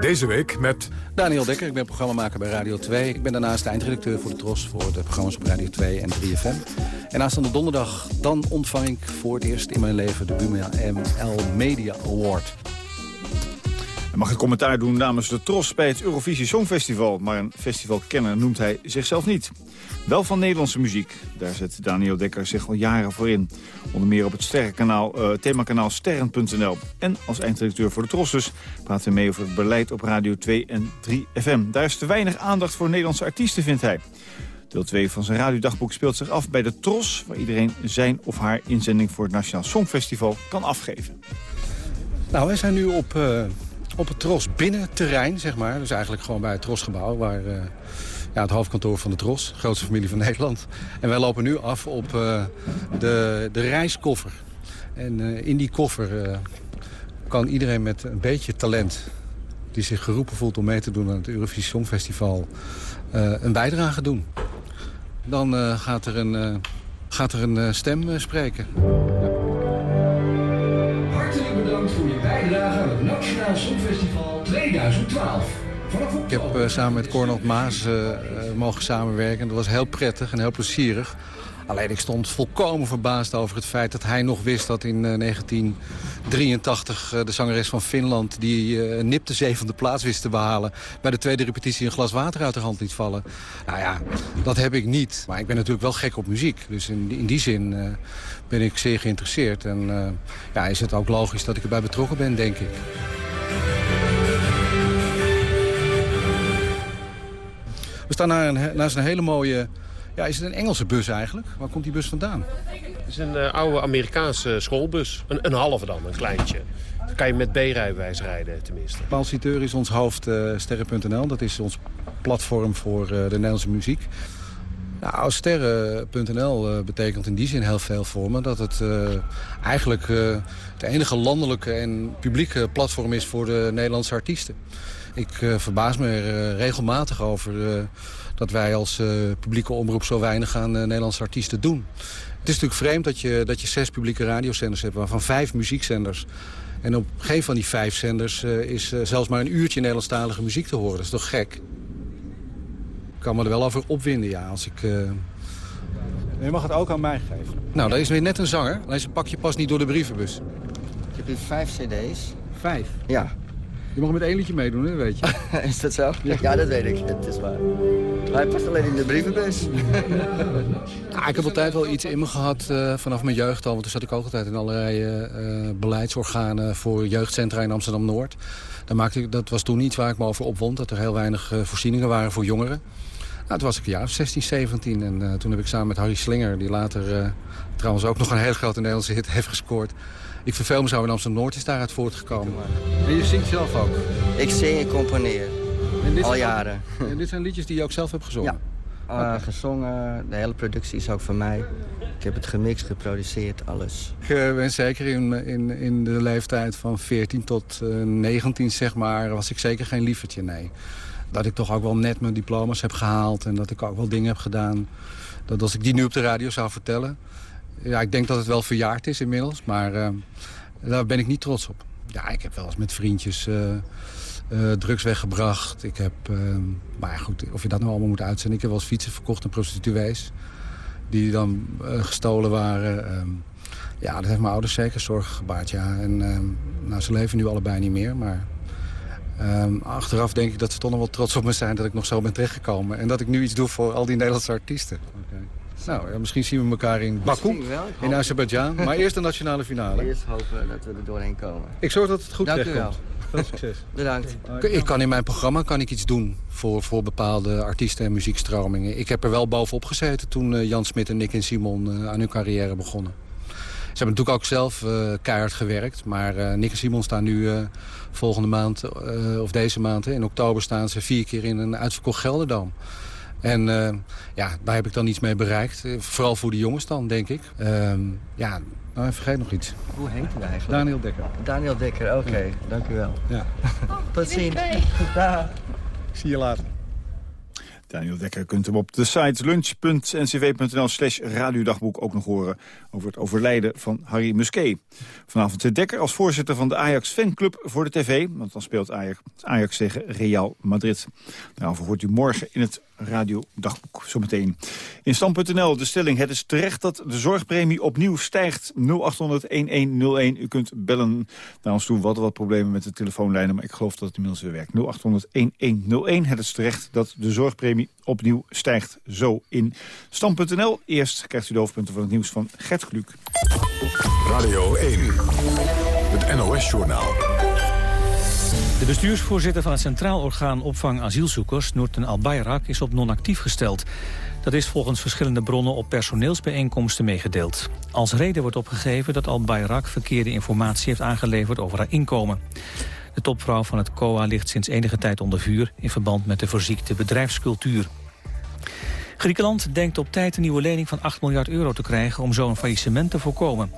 Deze week met... Daniel Dekker, ik ben programmamaker bij Radio 2. Ik ben daarnaast de eindredacteur voor de TROS... voor de programma's op Radio 2 en 3FM. En aanstaande donderdag dan ontvang ik voor het eerst in mijn leven... de Buma ML Media Award. Hij mag het commentaar doen namens de TROS bij het Eurovisie Songfestival. Maar een festivalkenner noemt hij zichzelf niet. Wel van Nederlandse muziek. Daar zet Daniel Dekker zich al jaren voor in. Onder meer op het sterrenkanaal, uh, themakanaal sterren.nl. En als eindredacteur voor de Tros dus praten we mee over het beleid op Radio 2 en 3FM. Daar is te weinig aandacht voor Nederlandse artiesten, vindt hij. Deel 2 van zijn radiodagboek speelt zich af bij de Tros... waar iedereen zijn of haar inzending voor het Nationaal Songfestival kan afgeven. Nou, wij zijn nu op, uh, op het Tros binnenterrein, zeg maar. Dus eigenlijk gewoon bij het Trosgebouw... waar uh, ja, het hoofdkantoor van de Tros, grootste familie van (laughs) Nederland. En wij lopen nu af op uh, de, de reiskoffer. En uh, in die koffer uh, kan iedereen met een beetje talent... die zich geroepen voelt om mee te doen aan het Eurovisie Songfestival... een bijdrage doen. Dan gaat er een, gaat er een stem spreken. Hartelijk bedankt voor je bijdrage aan het Nationaal Songfestival 2012. Ik heb uh, samen met Cornel Maas uh, mogen samenwerken. Dat was heel prettig en heel plezierig. Alleen ik stond volkomen verbaasd over het feit dat hij nog wist... dat in 1983 de zangeres van Finland... die een nipte zevende plaats wist te behalen... bij de tweede repetitie een glas water uit de hand liet vallen. Nou ja, dat heb ik niet. Maar ik ben natuurlijk wel gek op muziek. Dus in, in die zin ben ik zeer geïnteresseerd. En ja, is het ook logisch dat ik erbij betrokken ben, denk ik. We staan naar naast een hele mooie... Ja, is het een Engelse bus eigenlijk? Waar komt die bus vandaan? Het is een uh, oude Amerikaanse schoolbus. Een, een halve dan, een kleintje. Dan kan je met B-rijbewijs rijden tenminste. Paul Citeur is ons hoofd uh, sterren.nl. Dat is ons platform voor uh, de Nederlandse muziek. Nou, sterren.nl betekent in die zin heel veel voor me. Dat het eigenlijk het enige landelijke en publieke platform is voor de Nederlandse artiesten. Ik uh, verbaas me er uh, regelmatig over uh, dat wij als publieke omroep zo weinig aan Nederlandse artiesten doen. Het is natuurlijk vreemd dat je, dat je zes publieke radiozenders hebt, waarvan vijf muziekzenders. En op geen van die vijf zenders is zelfs maar een uurtje Nederlandstalige muziek te horen. Dat is toch gek? Ik kan me er wel over opwinden, ja, als ik... Je mag het ook aan mij geven. Nou, daar is weer net een zanger. Alleen zijn pakje past niet door de brievenbus. Ik heb hier vijf cd's. Vijf? Ja. Je mag met één liedje meedoen, hè, weet je. (laughs) is dat zo? Ja. ja, dat weet ik. Het is waar. Hij past alleen in de brievenbus. ja, (laughs) ik heb altijd wel iets in me gehad uh, vanaf mijn jeugd al. Want toen zat ik ook altijd in allerlei uh, beleidsorganen voor jeugdcentra in Amsterdam-Noord. Dat was toen iets waar ik me over opwond. Dat er heel weinig uh, voorzieningen waren voor jongeren. Nou, toen was ik een jaar of 16, 17. En toen heb ik samen met Harry Slinger, die later trouwens ook nog een heel grote Nederlandse hit heeft gescoord... Ik verveel me zo in Amsterdam-Noord is daaruit voortgekomen. En je zingt zelf ook? Ik zing en componeer. Al jaren. En dit zijn liedjes die je ook zelf hebt gezongen? Ja. Uh, okay. Gezongen, de hele productie is ook van mij. Ik heb het gemixt, geproduceerd, alles. Ik uh, ben zeker in, in, in de leeftijd van 14 tot uh, 19, zeg maar, was ik zeker geen lievertje, nee. Dat ik toch ook wel net mijn diploma's heb gehaald en dat ik ook wel dingen heb gedaan. Dat als ik die nu op de radio zou vertellen, ja, ik denk dat het wel verjaard is inmiddels, maar uh, daar ben ik niet trots op. Ja, ik heb wel eens met vriendjes uh, uh, drugs weggebracht. Ik heb, maar goed, of je dat nou allemaal moet uitzenden. Ik heb wel eens fietsen verkocht aan prostituees. Die dan gestolen waren. Ehm, ja, dat heeft mijn ouders zeker zorgen gebaard, ja. En ehm, nou, ze leven nu allebei niet meer, maar... Achteraf denk ik dat ze toch nog wel trots op me zijn dat ik nog zo ben terechtgekomen. En dat ik nu iets doe voor al die Nederlandse artiesten. Nou, ja, misschien zien we elkaar in Baku, in Azerbeidzjan. Maar eerst de nationale finale. Eerst hopen dat we er doorheen komen. Ik zorg dat het goed Dank wel. Veel succes. (laughs) Bedankt. Ik kan in mijn programma kan ik iets doen voor, voor bepaalde artiesten en muziekstromingen. Ik heb er wel bovenop gezeten toen eh, Jan Smit en Nick en Simon eh, aan hun carrière begonnen. Ze hebben natuurlijk ook zelf eh, keihard gewerkt. Maar eh, Nick en Simon staan nu eh, volgende maand, eh, of deze maand, hè, in oktober staan ze vier keer in een uitverkocht Gelderdoom. En eh, ja, daar heb ik dan iets mee bereikt. Eh, vooral voor de jongens dan, denk ik. Ehm, ja, nou, ik vergeet nog iets. Hoe heet u eigenlijk? Daniel Dekker. Daniel Dekker, oké. Dank u wel. Ja. (laughs) Tot ziens. (laughs) Dag. Zie je later. Daniel Dekker kunt hem op de site lunch.ncv.nl slash radiodagboek ook nog horen over het overlijden van Harry Musquet. Vanavond zit Dekker als voorzitter van de Ajax fanclub voor de tv, want dan speelt Ajax, Ajax tegen Real Madrid. Daarover hoort u morgen in het radiodagboek zometeen. In stand.nl de stelling, het is terecht dat de zorgpremie opnieuw stijgt. 0800-1101, u kunt bellen naar ons toe. Hadden wat problemen met de telefoonlijnen, maar ik geloof dat het inmiddels weer werkt. 0800-1101, het is terecht dat de zorgpremie opnieuw stijgt. Zo in stand.nl. Eerst krijgt u de hoofdpunten van het nieuws van Gert Kluk. Radio 1, het NOS-journaal. De bestuursvoorzitter van het Centraal Orgaan Opvang Asielzoekers, Noorten Al-Bayrak, is op non-actief gesteld. Dat is volgens verschillende bronnen op personeelsbijeenkomsten meegedeeld. Als reden wordt opgegeven dat Al-Bayrak verkeerde informatie heeft aangeleverd over haar inkomen. De topvrouw van het COA ligt sinds enige tijd onder vuur... in verband met de verziekte bedrijfscultuur. Griekenland denkt op tijd een nieuwe lening van 8 miljard euro te krijgen... om zo een faillissement te voorkomen.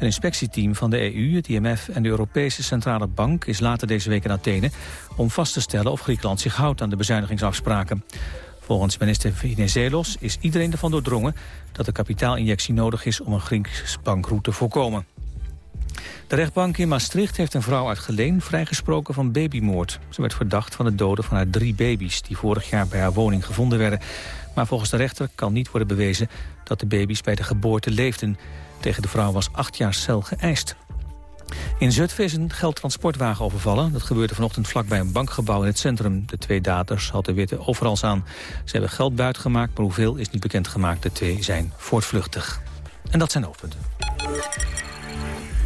Een inspectieteam van de EU, het IMF en de Europese Centrale Bank... is later deze week in Athene om vast te stellen of Griekenland zich houdt aan de bezuinigingsafspraken. Volgens minister Venizelos is iedereen ervan doordrongen... dat de kapitaalinjectie nodig is om een Grieks bankroet te voorkomen. De rechtbank in Maastricht heeft een vrouw uit Geleen vrijgesproken van babymoord. Ze werd verdacht van het doden van haar drie baby's... die vorig jaar bij haar woning gevonden werden. Maar volgens de rechter kan niet worden bewezen dat de baby's bij de geboorte leefden. Tegen de vrouw was acht jaar cel geëist. In Zutphen is een geldtransportwagen overvallen. Dat gebeurde vanochtend vlakbij een bankgebouw in het centrum. De twee daders hadden witte overals aan. Ze hebben geld buitgemaakt, maar hoeveel is niet bekendgemaakt. De twee zijn voortvluchtig. En dat zijn de hoofdpunten.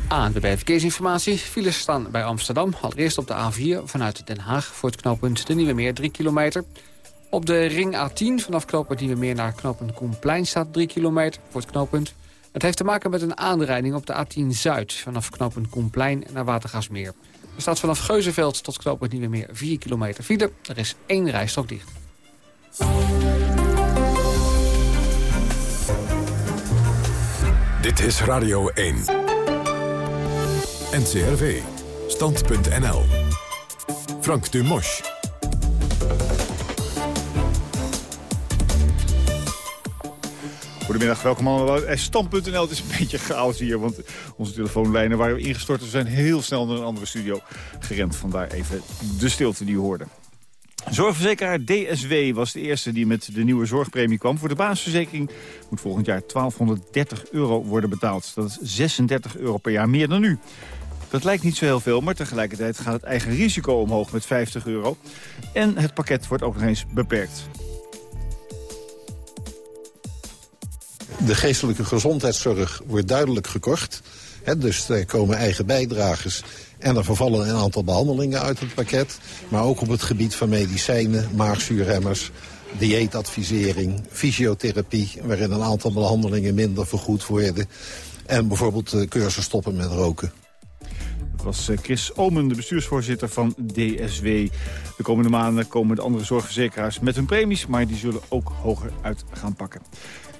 ANWB Verkeersinformatie. Files staan bij Amsterdam. Allereerst op de A4 vanuit Den Haag voor het knooppunt De Nieuwe Meer 3 kilometer. Op de ring A10 vanaf knooppunt Nieuwe Meer naar knooppunt Koenplein staat 3 kilometer voor het knooppunt. Het heeft te maken met een aanrijding op de A10 Zuid vanaf knooppunt Koenplein naar Watergasmeer. Er staat vanaf Geuzenveld tot knooppunt Nieuwe Meer 4 kilometer file. Er is één rijstok dicht. Dit is Radio 1. NCRV. Stand.nl. Frank Dumosch. Goedemiddag, welkom allemaal bij Stam.nl. Het is een beetje chaos hier, want onze telefoonlijnen waren ingestort. We zijn heel snel naar een andere studio gerend. Vandaar even de stilte die u hoorde. Zorgverzekeraar DSW was de eerste die met de nieuwe zorgpremie kwam. Voor de basisverzekering moet volgend jaar 1230 euro worden betaald. Dat is 36 euro per jaar meer dan nu. Dat lijkt niet zo heel veel, maar tegelijkertijd gaat het eigen risico omhoog met 50 euro. En het pakket wordt ook nog eens beperkt. De geestelijke gezondheidszorg wordt duidelijk gekort. Dus er komen eigen bijdragers en er vervallen een aantal behandelingen uit het pakket. Maar ook op het gebied van medicijnen, maagzuurremmers, dieetadvisering, fysiotherapie... waarin een aantal behandelingen minder vergoed worden. En bijvoorbeeld de cursus stoppen met roken. Was eh, Chris Omen, de bestuursvoorzitter van DSW. De komende maanden komen de andere zorgverzekeraars met hun premies... maar die zullen ook hoger uit gaan pakken.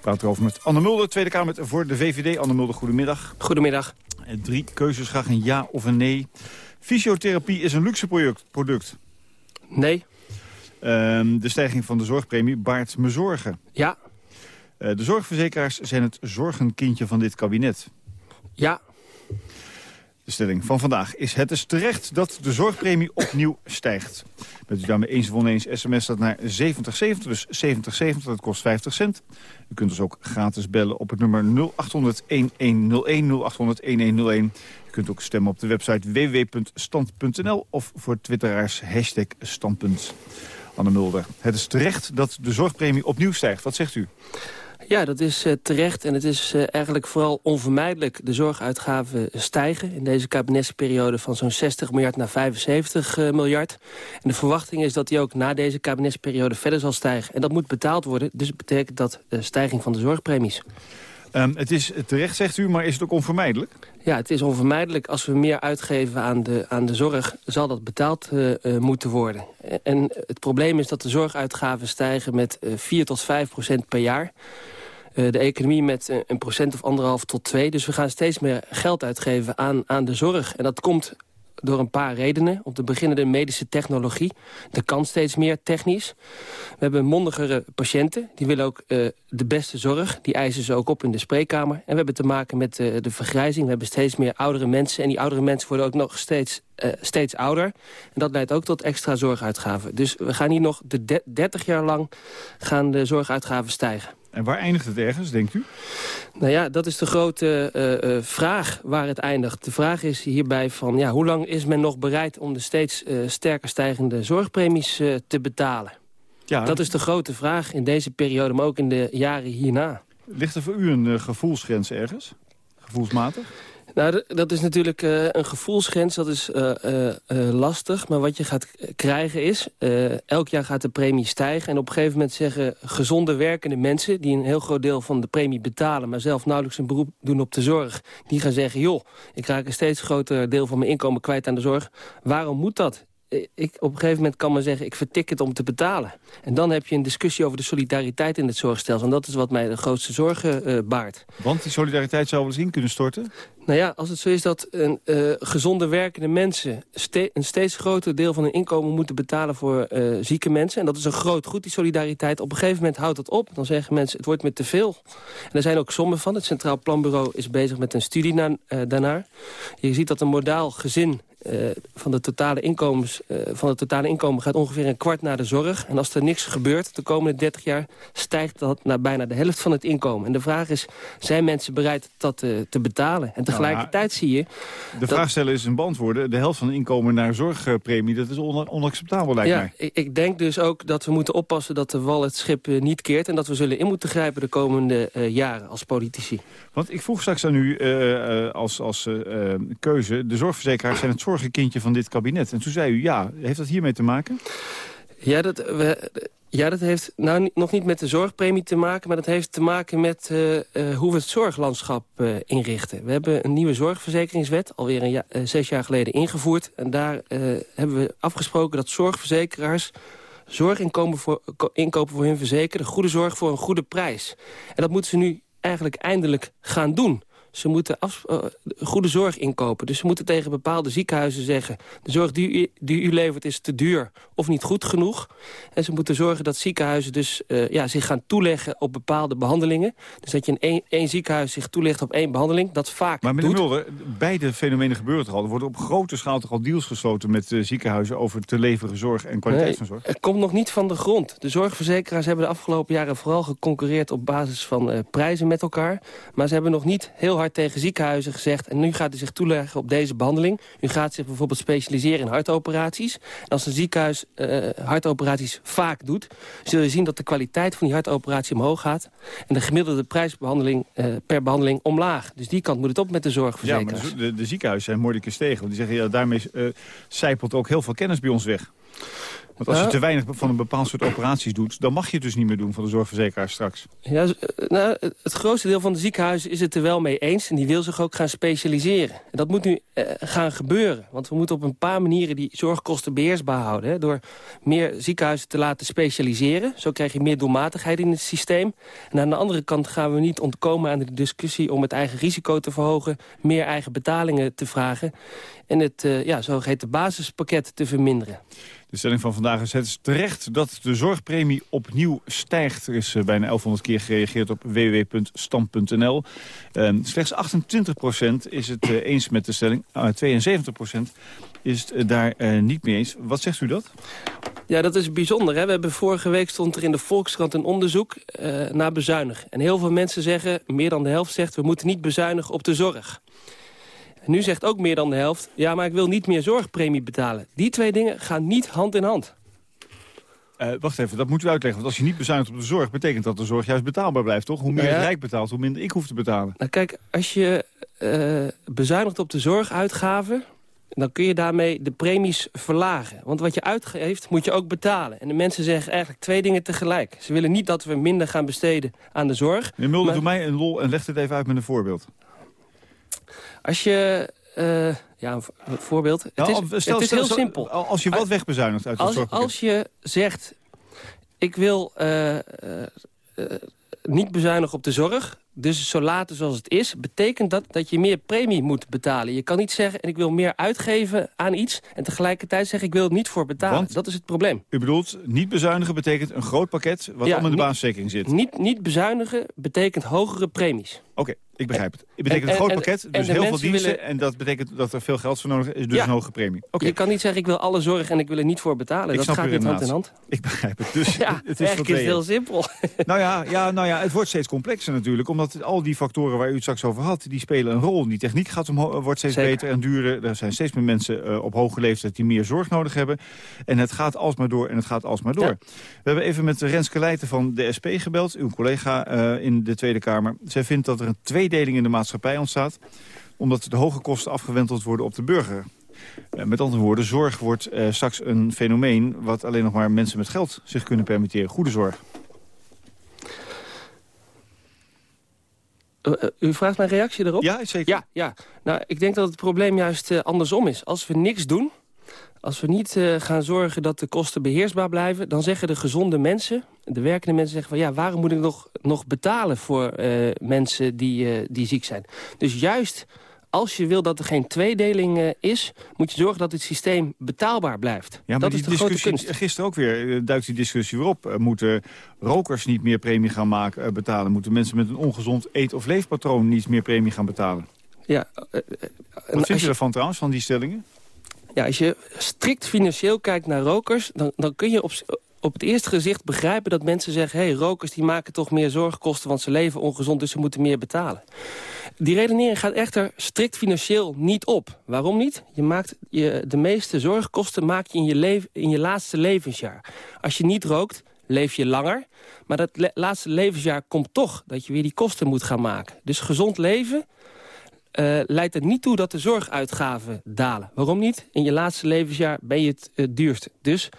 Praat erover met Anne Mulder, Tweede Kamer voor de VVD. Anne Mulder, goedemiddag. Goedemiddag. Eh, Drie keuzes, graag een ja of een nee. Fysiotherapie is een luxe product. product. Nee. Ehm, de stijging van de zorgpremie baart me zorgen. Ja. Eh, de zorgverzekeraars zijn het zorgenkindje van dit kabinet. Ja. De stelling van vandaag is het is terecht dat de zorgpremie opnieuw stijgt. Bent u daarmee eens of sms dat naar 7070, dus 7070, dat kost 50 cent. U kunt ons ook gratis bellen op het nummer 0800-1101, 0800-1101. U kunt ook stemmen op de website www.stand.nl of voor twitteraars hashtag standpunt. Anne Mulder, het is terecht dat de zorgpremie opnieuw stijgt. Wat zegt u? Ja, dat is uh, terecht en het is uh, eigenlijk vooral onvermijdelijk. De zorguitgaven stijgen in deze kabinetsperiode van zo'n 60 miljard naar 75 uh, miljard. En de verwachting is dat die ook na deze kabinetsperiode verder zal stijgen. En dat moet betaald worden, dus het betekent dat de stijging van de zorgpremies. Um, het is terecht, zegt u, maar is het ook onvermijdelijk? Ja, het is onvermijdelijk. Als we meer uitgeven aan de, aan de zorg, zal dat betaald uh, moeten worden. En het probleem is dat de zorguitgaven stijgen met uh, 4 tot 5 procent per jaar. Uh, de economie met uh, een procent of anderhalf tot twee. Dus we gaan steeds meer geld uitgeven aan, aan de zorg. En dat komt door een paar redenen. Om te beginnen de medische technologie. Dat kan steeds meer technisch. We hebben mondigere patiënten. Die willen ook uh, de beste zorg. Die eisen ze ook op in de spreekkamer. En we hebben te maken met de vergrijzing. We hebben steeds meer oudere mensen. En die oudere mensen worden ook nog steeds, steeds ouder. En dat leidt ook tot extra zorguitgaven. Dus we gaan hier nog de 30 jaar lang gaan de zorguitgaven stijgen. En waar eindigt het ergens, denkt u? Nou ja, dat is de grote uh, uh, vraag waar het eindigt. De vraag is hierbij van, ja, hoe lang is men nog bereid... om de steeds uh, sterker stijgende zorgpremies te betalen? Ja. Dat is de grote vraag in deze periode, maar ook in de jaren hierna. Ligt er voor u een gevoelsgrens ergens? Gevoelsmatig? Nou, dat is natuurlijk uh, een gevoelsgrens, dat is uh, uh, lastig. Maar wat je gaat krijgen is, elk jaar gaat de premie stijgen. En op een gegeven moment zeggen gezonde werkende mensen... die een heel groot deel van de premie betalen... maar zelf nauwelijks een beroep doen op de zorg... die gaan zeggen, joh, ik raak een steeds groter deel van mijn inkomen kwijt aan de zorg. Waarom moet dat? Ik op een gegeven moment kan men zeggen... ik vertik het om te betalen. En dan heb je een discussie over de solidariteit in het zorgstelsel. En dat is wat mij de grootste zorgen uh, baart. Want die solidariteit zou wel eens in kunnen storten? Nou ja, als het zo is dat een, uh, gezonde werkende mensen... Ste een steeds groter deel van hun inkomen moeten betalen voor uh, zieke mensen... en dat is een groot goed, die solidariteit. Op een gegeven moment houdt dat op. Dan zeggen mensen, het wordt me te veel. En er zijn ook sommen van. Het Centraal Planbureau is bezig met een studie na, daarnaar. Je ziet dat een modaal gezin uh, van, de totale inkomens, uh, van het totale inkomen gaat ongeveer een kwart naar de zorg. En als er niks gebeurt de komende 30 jaar... stijgt dat naar bijna de helft van het inkomen. En de vraag is, zijn mensen bereid dat uh, te betalen? En tegelijkertijd nou, zie je... De dat... vraag stellen is een beantwoorden. De helft van het inkomen naar zorgpremie, dat is on onacceptabel lijkt ja, mij. Ik, ik denk dus ook dat we moeten oppassen dat de wal het schip niet keert... en dat we zullen in moeten grijpen de komende jaren als politici. Want ik vroeg straks aan u als, als keuze... de zorgverzekeraars zijn het van dit kabinet. En toen zei u, ja, heeft dat hiermee te maken? Ja, dat, ja, dat heeft nou nog niet met de zorgpremie te maken... maar dat heeft te maken met uh, uh, hoe we het zorglandschap uh, inrichten. We hebben een nieuwe zorgverzekeringswet, alweer een ja, zes jaar geleden ingevoerd. En daar hebben we afgesproken dat zorgverzekeraars zorginkomen voor, inkopen voor hun verzekerden... goede zorg voor een goede prijs. En dat moeten ze nu eigenlijk eindelijk gaan doen... Ze moeten af, uh, goede zorg inkopen. Dus ze moeten tegen bepaalde ziekenhuizen zeggen... de zorg die u, die u levert is te duur of niet goed genoeg. En ze moeten zorgen dat ziekenhuizen dus, uh, ja, zich gaan toeleggen op bepaalde behandelingen. Dus dat je in één, één ziekenhuis zich toelegt op één behandeling. Dat vaak Maar meneer doet. Mulder, beide fenomenen gebeuren toch al. Er worden op grote schaal toch al deals gesloten met uh, ziekenhuizen... over te leveren zorg en kwaliteit nee, van zorg? Het komt nog niet van de grond. De zorgverzekeraars hebben de afgelopen jaren vooral geconcurreerd... op basis van prijzen met elkaar. Maar ze hebben nog niet heel hard tegen ziekenhuizen gezegd... en nu gaat u zich toeleggen op deze behandeling. U gaat zich bijvoorbeeld specialiseren in hartoperaties. Als een ziekenhuis uh, hartoperaties vaak doet... zul je zien dat de kwaliteit van die hartoperatie omhoog gaat... en de gemiddelde prijsbehandeling uh, per behandeling omlaag. Dus die kant moet het op met de zorgverzekeraars. Ja, maar de, de ziekenhuizen zijn moordicus tegen. Want die zeggen, ja, daarmee uh, zijpelt ook heel veel kennis bij ons weg. Want als je te weinig van een bepaald soort operaties doet... dan mag je het dus niet meer doen van de zorgverzekeraar straks. Ja, nou, het grootste deel van de ziekenhuizen is het er wel mee eens... en die wil zich ook gaan specialiseren. En dat moet nu uh, gaan gebeuren. Want we moeten op een paar manieren die zorgkosten beheersbaar houden. Hè, door meer ziekenhuizen te laten specialiseren. Zo krijg je meer doelmatigheid in het systeem. En aan de andere kant gaan we niet ontkomen aan de discussie... om het eigen risico te verhogen, meer eigen betalingen te vragen... en het uh, ja, zogeheten basispakket te verminderen. De stelling van vandaag is het is terecht dat de zorgpremie opnieuw stijgt. Er is uh, bijna 1100 keer gereageerd op www.stam.nl. Uh, slechts 28% is het uh, eens met de stelling. 72% is het daar niet mee eens. Wat zegt u dat? Ja, dat is bijzonder. Hè? We hebben vorige week stond er in de Volkskrant een onderzoek naar bezuinigen. En heel veel mensen zeggen, meer dan de helft zegt... we moeten niet bezuinigen op de zorg. Nu zegt ook meer dan de helft... ja, maar ik wil niet meer zorgpremie betalen. Die twee dingen gaan niet hand in hand. Uh, wacht even, dat moet u uitleggen. Want als je niet bezuinigt op de zorg... betekent dat de zorg juist betaalbaar blijft, toch? Hoe meer ja. rijk betaalt, hoe minder ik hoef te betalen. Nou, kijk, als je uh, bezuinigt op de zorguitgaven dan kun je daarmee de premies verlagen. Want wat je uitgeeft, moet je ook betalen. En de mensen zeggen eigenlijk twee dingen tegelijk. Ze willen niet dat we minder gaan besteden aan de zorg. Meneer Mulder, maar... doe mij een lol en leg het even uit met een voorbeeld. Als je... Uh, ja, een voorbeeld. het is, stel, het is heel simpel. Als je wat wegbezuinigt uit de als, zorg. Als je zegt, ik wil uh, uh, niet bezuinigen op de zorg dus zo later zoals het is, betekent dat dat je meer premie moet betalen. Je kan niet zeggen, en ik wil meer uitgeven aan iets... en tegelijkertijd zeggen, ik wil het niet voor betalen. Want, dat is het probleem. U bedoelt, niet bezuinigen betekent een groot pakket... wat ja, allemaal in de baanverzekering zit? Niet, niet bezuinigen betekent hogere premies. Oké, ik begrijp het. Het betekent een groot pakket, dus heel veel diensten... en dat betekent dat er veel geld voor nodig is, dus een hoge premie. Okay. Je kan niet zeggen, ik wil alle zorg en ik wil er niet voor betalen. Ik dat gaat niet hand in hand. Ik begrijp het. Dus (laughs) ja, het is, is heel simpel. nou, ja, ja, nou ja, het wordt steeds complexer natuurlijk, omdat al die factoren waar u het straks over had, die spelen een rol. Die techniek gaat wordt steeds beter en duurder. Er zijn steeds meer mensen uh, op hoge leeftijd die meer zorg nodig hebben. En het gaat alsmaar door en het gaat alsmaar door. We hebben even met Renske Leijten van de SP gebeld, uw collega uh, in de Tweede Kamer. Zij vindt dat er een tweedeling in de maatschappij ontstaat, omdat de hoge kosten afgewenteld worden op de burger. Met andere woorden, zorg wordt straks een fenomeen... wat alleen nog maar mensen met geld zich kunnen permitteren. Goede zorg. U vraagt mijn reactie erop? Ja, zeker. Ja, ja. Nou, ik denk dat het probleem juist uh, andersom is. Als we niks doen, als we niet uh, gaan zorgen dat de kosten beheersbaar blijven... dan zeggen de gezonde mensen, de werkende mensen zeggen van... ja, waarom moet ik nog, nog betalen voor mensen die, die ziek zijn? Dus juist als je wil dat er geen tweedeling uh, is... moet je zorgen dat het systeem betaalbaar blijft. Ja, maar dat die is de grote kunst. Gisteren ook weer uh, duikt die discussie weer op. Uh, moeten rokers niet meer premie gaan maken, betalen? Moeten mensen met een ongezond eet- of leefpatroon niet meer premie gaan betalen? Ja, Wat vind je ervan trouwens, van die stellingen? Ja, als je strikt financieel kijkt naar rokers... dan, dan kun je op, op het eerste gezicht begrijpen dat mensen zeggen... hey, rokers die maken toch meer zorgkosten, want ze leven ongezond... dus ze moeten meer betalen. Die redenering gaat echter strikt financieel niet op. Waarom niet? Je maakt je, de meeste zorgkosten maak je in je, in je laatste levensjaar. Als je niet rookt, leef je langer. Maar dat laatste levensjaar komt toch dat je weer die kosten moet gaan maken. Dus gezond leven uh, leidt er niet toe dat de zorguitgaven dalen. Waarom niet? In je laatste levensjaar ben je het uh, duurste. Dus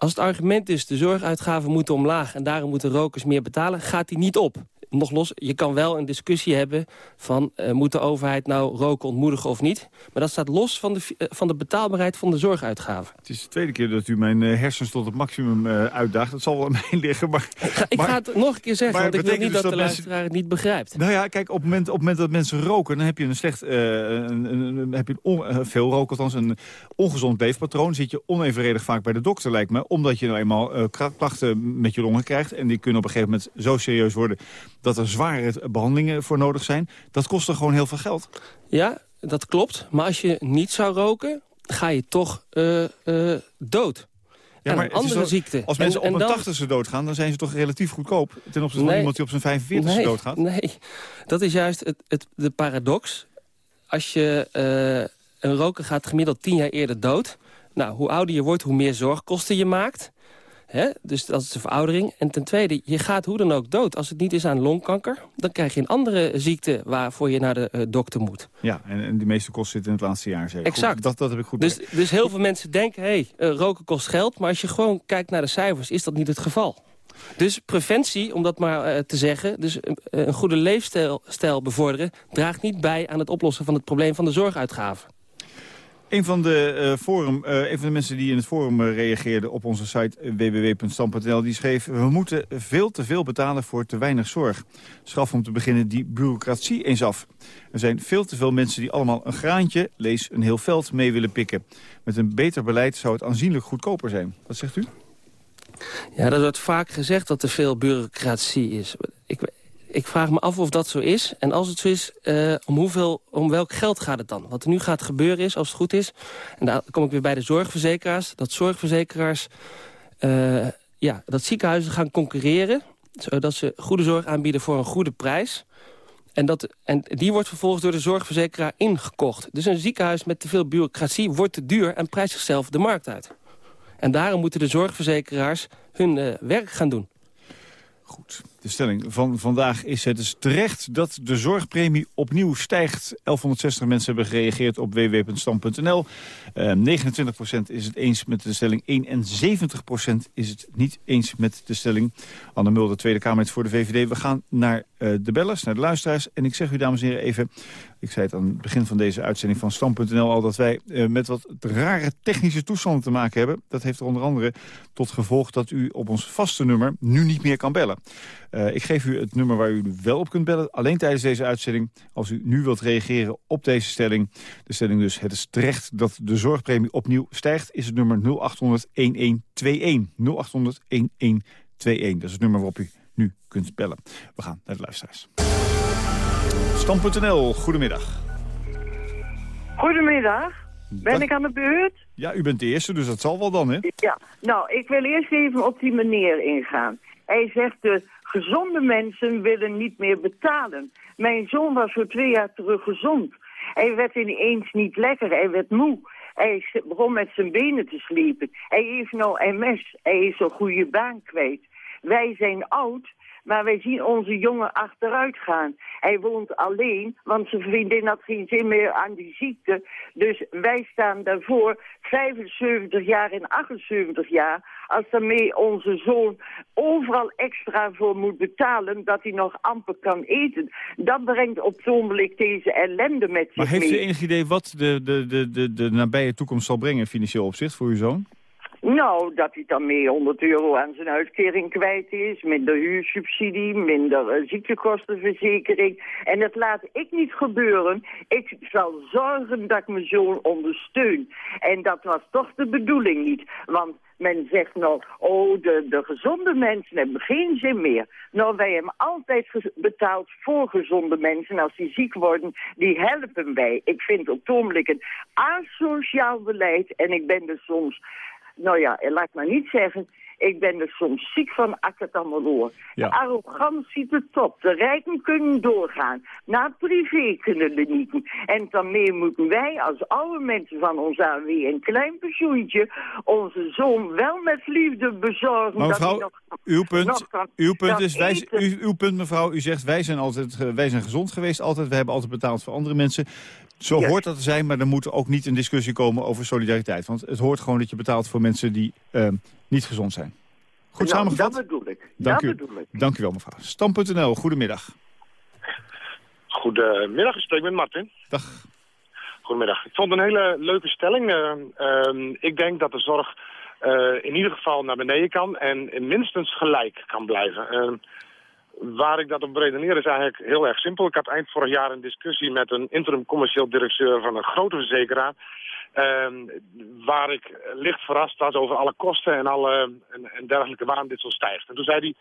als het argument is de zorguitgaven moeten omlaag... en daarom moeten rokers meer betalen, gaat die niet op nog los, je kan wel een discussie hebben van... Uh, moet de overheid nou roken ontmoedigen of niet? Maar dat staat los van de, uh, van de betaalbaarheid van de zorguitgaven. Het is de tweede keer dat u mijn uh, hersens tot het maximum uitdaagt. Dat zal wel aan (laughs) mij liggen, maar... (laughs) Ik ga, ik maar, ga het nog een keer zeggen, want ik wil niet dus dat, dat, de luisteraar het niet begrijpt. Nou ja, kijk, op het moment, op het moment dat mensen roken... dan heb je een slecht... een, een, een, heb je on, veel roken, althans een ongezond leefpatroon. Zit je onevenredig vaak bij de dokter, lijkt me. Omdat je nou eenmaal klachten met je longen krijgt. En die kunnen op een gegeven moment zo serieus worden dat er zware behandelingen voor nodig zijn. Dat kost er gewoon heel veel geld. Ja, dat klopt. Maar als je niet zou roken, ga je toch uh, uh, dood. Ja, maar andere ziekte. Als mensen en, op en een tachtigste doodgaan, dan zijn ze toch relatief goedkoop... ten opzichte van iemand die op zijn 45ste nee, doodgaat? Nee, dat is juist het, het, de paradox. Als je uh, een roker gaat gemiddeld tien jaar eerder dood... nou, hoe ouder je wordt, hoe meer zorgkosten je maakt... Hè? Dus dat is de veroudering. En ten tweede, je gaat hoe dan ook dood. Als het niet is aan longkanker, dan krijg je een andere ziekte... waarvoor je naar de uh, dokter moet. Ja, en, en die meeste kosten zitten in het laatste jaar zeker. Exact. Goed, dat, dat heb ik goed dus, dus heel veel mensen denken, hé, hey, uh, roken kost geld. Maar als je gewoon kijkt naar de cijfers, is dat niet het geval. Dus preventie, om dat maar uh, te zeggen, dus een goede leefstijl bevorderen... draagt niet bij aan het oplossen van het probleem van de zorguitgaven. Een van de, uh, forum, uh, een van de mensen die in het forum uh, reageerde op onze site www.stam.nl... die schreef, we moeten veel te veel betalen voor te weinig zorg. Schaf om te beginnen die bureaucratie eens af. Er zijn veel te veel mensen die allemaal een graantje, lees een heel veld, mee willen pikken. Met een beter beleid zou het aanzienlijk goedkoper zijn. Wat zegt u? Ja, dat wordt vaak gezegd dat er veel bureaucratie is. Ik, ik vraag me af of dat zo is. En als het zo is, uh, om, hoeveel, om welk geld gaat het dan? Wat er nu gaat gebeuren is, als het goed is... en daar kom ik weer bij de zorgverzekeraars... dat zorgverzekeraars, uh, ja, dat ziekenhuizen gaan concurreren... zodat ze goede zorg aanbieden voor een goede prijs... En, dat, en die wordt vervolgens door de zorgverzekeraar ingekocht. Dus een ziekenhuis met te veel bureaucratie wordt te duur... en prijst zichzelf de markt uit. En daarom moeten de zorgverzekeraars hun werk gaan doen. Goed. De stelling van vandaag is het is terecht dat de zorgpremie opnieuw stijgt. 1160 mensen hebben gereageerd op www.stam.nl. Uh, 29% is het eens met de stelling 71% is het niet eens met de stelling. Anne Mulder, Tweede Kamerlid voor de VVD. We gaan naar uh, de bellers, naar de luisteraars. En ik zeg u, dames en heren, even... Ik zei het aan het begin van deze uitzending van Stam.nl al... dat wij uh, met wat rare technische toestanden te maken hebben. Dat heeft er onder andere tot gevolg dat u op ons vaste nummer nu niet meer kan bellen. Uh, ik geef u het nummer waar u wel op kunt bellen, alleen tijdens deze uitzending. Als u nu wilt reageren op deze stelling. De stelling dus, het is terecht dat de zorgpremie opnieuw stijgt... is het nummer 0800-1121. 0800-1121. Dat is het nummer waarop u nu kunt bellen. We gaan naar de luisteraars. Stam.nl, goedemiddag. Goedemiddag. Ben ik aan de beurt? Ja, u bent de eerste, dus dat zal wel dan, hè? Ja, nou, ik wil eerst even op die meneer ingaan. Hij zegt, de gezonde mensen willen niet meer betalen. Mijn zoon was voor twee jaar terug gezond. Hij werd ineens niet lekker, hij werd moe. Hij begon met zijn benen te slepen. Hij heeft nou MS, hij is een goede baan kwijt. Wij zijn oud, maar wij zien onze jongen achteruit gaan. Hij woont alleen, want zijn vriendin had geen zin meer aan die ziekte. Dus wij staan daarvoor 75 jaar en 78 jaar. Als daarmee onze zoon overal extra voor moet betalen... dat hij nog amper kan eten. Dat brengt op zomerlijk deze ellende met zich mee. Maar heeft u enig idee wat de, de, de, de, de nabije toekomst zal brengen... financieel opzicht voor uw zoon? Nou, dat hij dan meer 100 euro aan zijn uitkering kwijt is. Minder huursubsidie, minder uh, ziektekostenverzekering. En dat laat ik niet gebeuren. Ik zal zorgen dat ik mijn zoon ondersteun. En dat was toch de bedoeling niet. Want men zegt nou, oh, de, de gezonde mensen hebben geen zin meer. Nou, wij hebben altijd betaald voor gezonde mensen. Als die ziek worden, die helpen wij. Ik vind op het een asociaal beleid. En ik ben er soms nou ja, laat maar niet zeggen, ik ben er soms ziek van als het allemaal hoor. Ja. De arrogantie de top. De rijken kunnen doorgaan. Naar privé kunnen de niet. En daarmee moeten wij als oude mensen van ons AW een klein pensioentje... onze zoon wel met liefde bezorgen. Maar mevrouw, dat nog, uw punt, kan, uw punt is, wij, u, uw punt mevrouw, u zegt wij zijn, altijd, wij zijn gezond geweest altijd. We hebben altijd betaald voor andere mensen. Zo hoort dat te zijn, maar er moet ook niet een discussie komen over solidariteit. Want het hoort gewoon dat je betaalt voor mensen die uh, niet gezond zijn. Goed nou, samengevat? Dat bedoel ik. Dank, dat u. Bedoel ik. Dank u wel, mevrouw. Stam.nl, goedemiddag. Goedemiddag, ik spreek met Martin. Dag. Goedemiddag. Ik vond een hele leuke stelling. Uh, uh, ik denk dat de zorg uh, in ieder geval naar beneden kan en minstens gelijk kan blijven. Waar ik dat op redeneer is eigenlijk heel erg simpel. Ik had eind vorig jaar een discussie met een interim commercieel directeur van een grote verzekeraar. Uh, waar ik licht verrast was over alle kosten en, alle, en, en dergelijke waarom dit zo stijgt. En toen zei hij,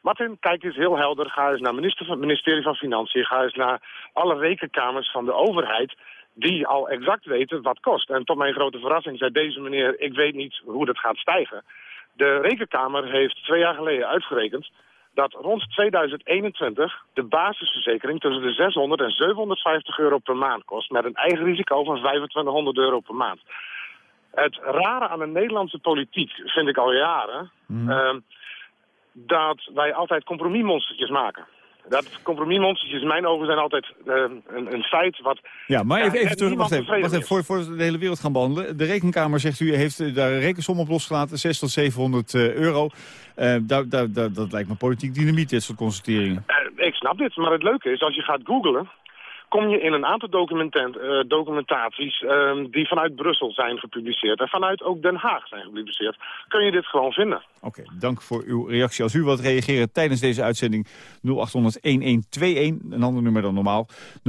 Martin, kijk eens heel helder. Ga eens naar minister ministerie van Financiën. Ga eens naar alle rekenkamers van de overheid die al exact weten wat kost. En tot mijn grote verrassing zei deze meneer, ik weet niet hoe dat gaat stijgen. De rekenkamer heeft twee jaar geleden uitgerekend dat rond 2021 de basisverzekering tussen de 600 en 750 euro per maand kost... met een eigen risico van 2500 euro per maand. Het rare aan de Nederlandse politiek vind ik al jaren... Mm. Uh, dat wij altijd compromismonstertjes maken. Dat compromismonstertjes in mijn ogen zijn altijd uh, een, een, feit wat... Ja, maar even, even terug, wacht even, wacht even voor, voor de hele wereld gaan behandelen. De rekenkamer, zegt u, heeft daar een rekensom op losgelaten, 6 tot 700 uh, euro. Uh, daar, daar, daar, dat lijkt me politiek dynamiet, dit soort constateringen. ik snap dit, maar het leuke is, als je gaat googlen kom je in een aantal uh, documentaties uh, die vanuit Brussel zijn gepubliceerd... en vanuit ook Den Haag zijn gepubliceerd, kun je dit gewoon vinden. Oké, okay, dank voor uw reactie. Als u wilt reageren tijdens deze uitzending 0800-1121, een ander nummer dan normaal, 0800-1121...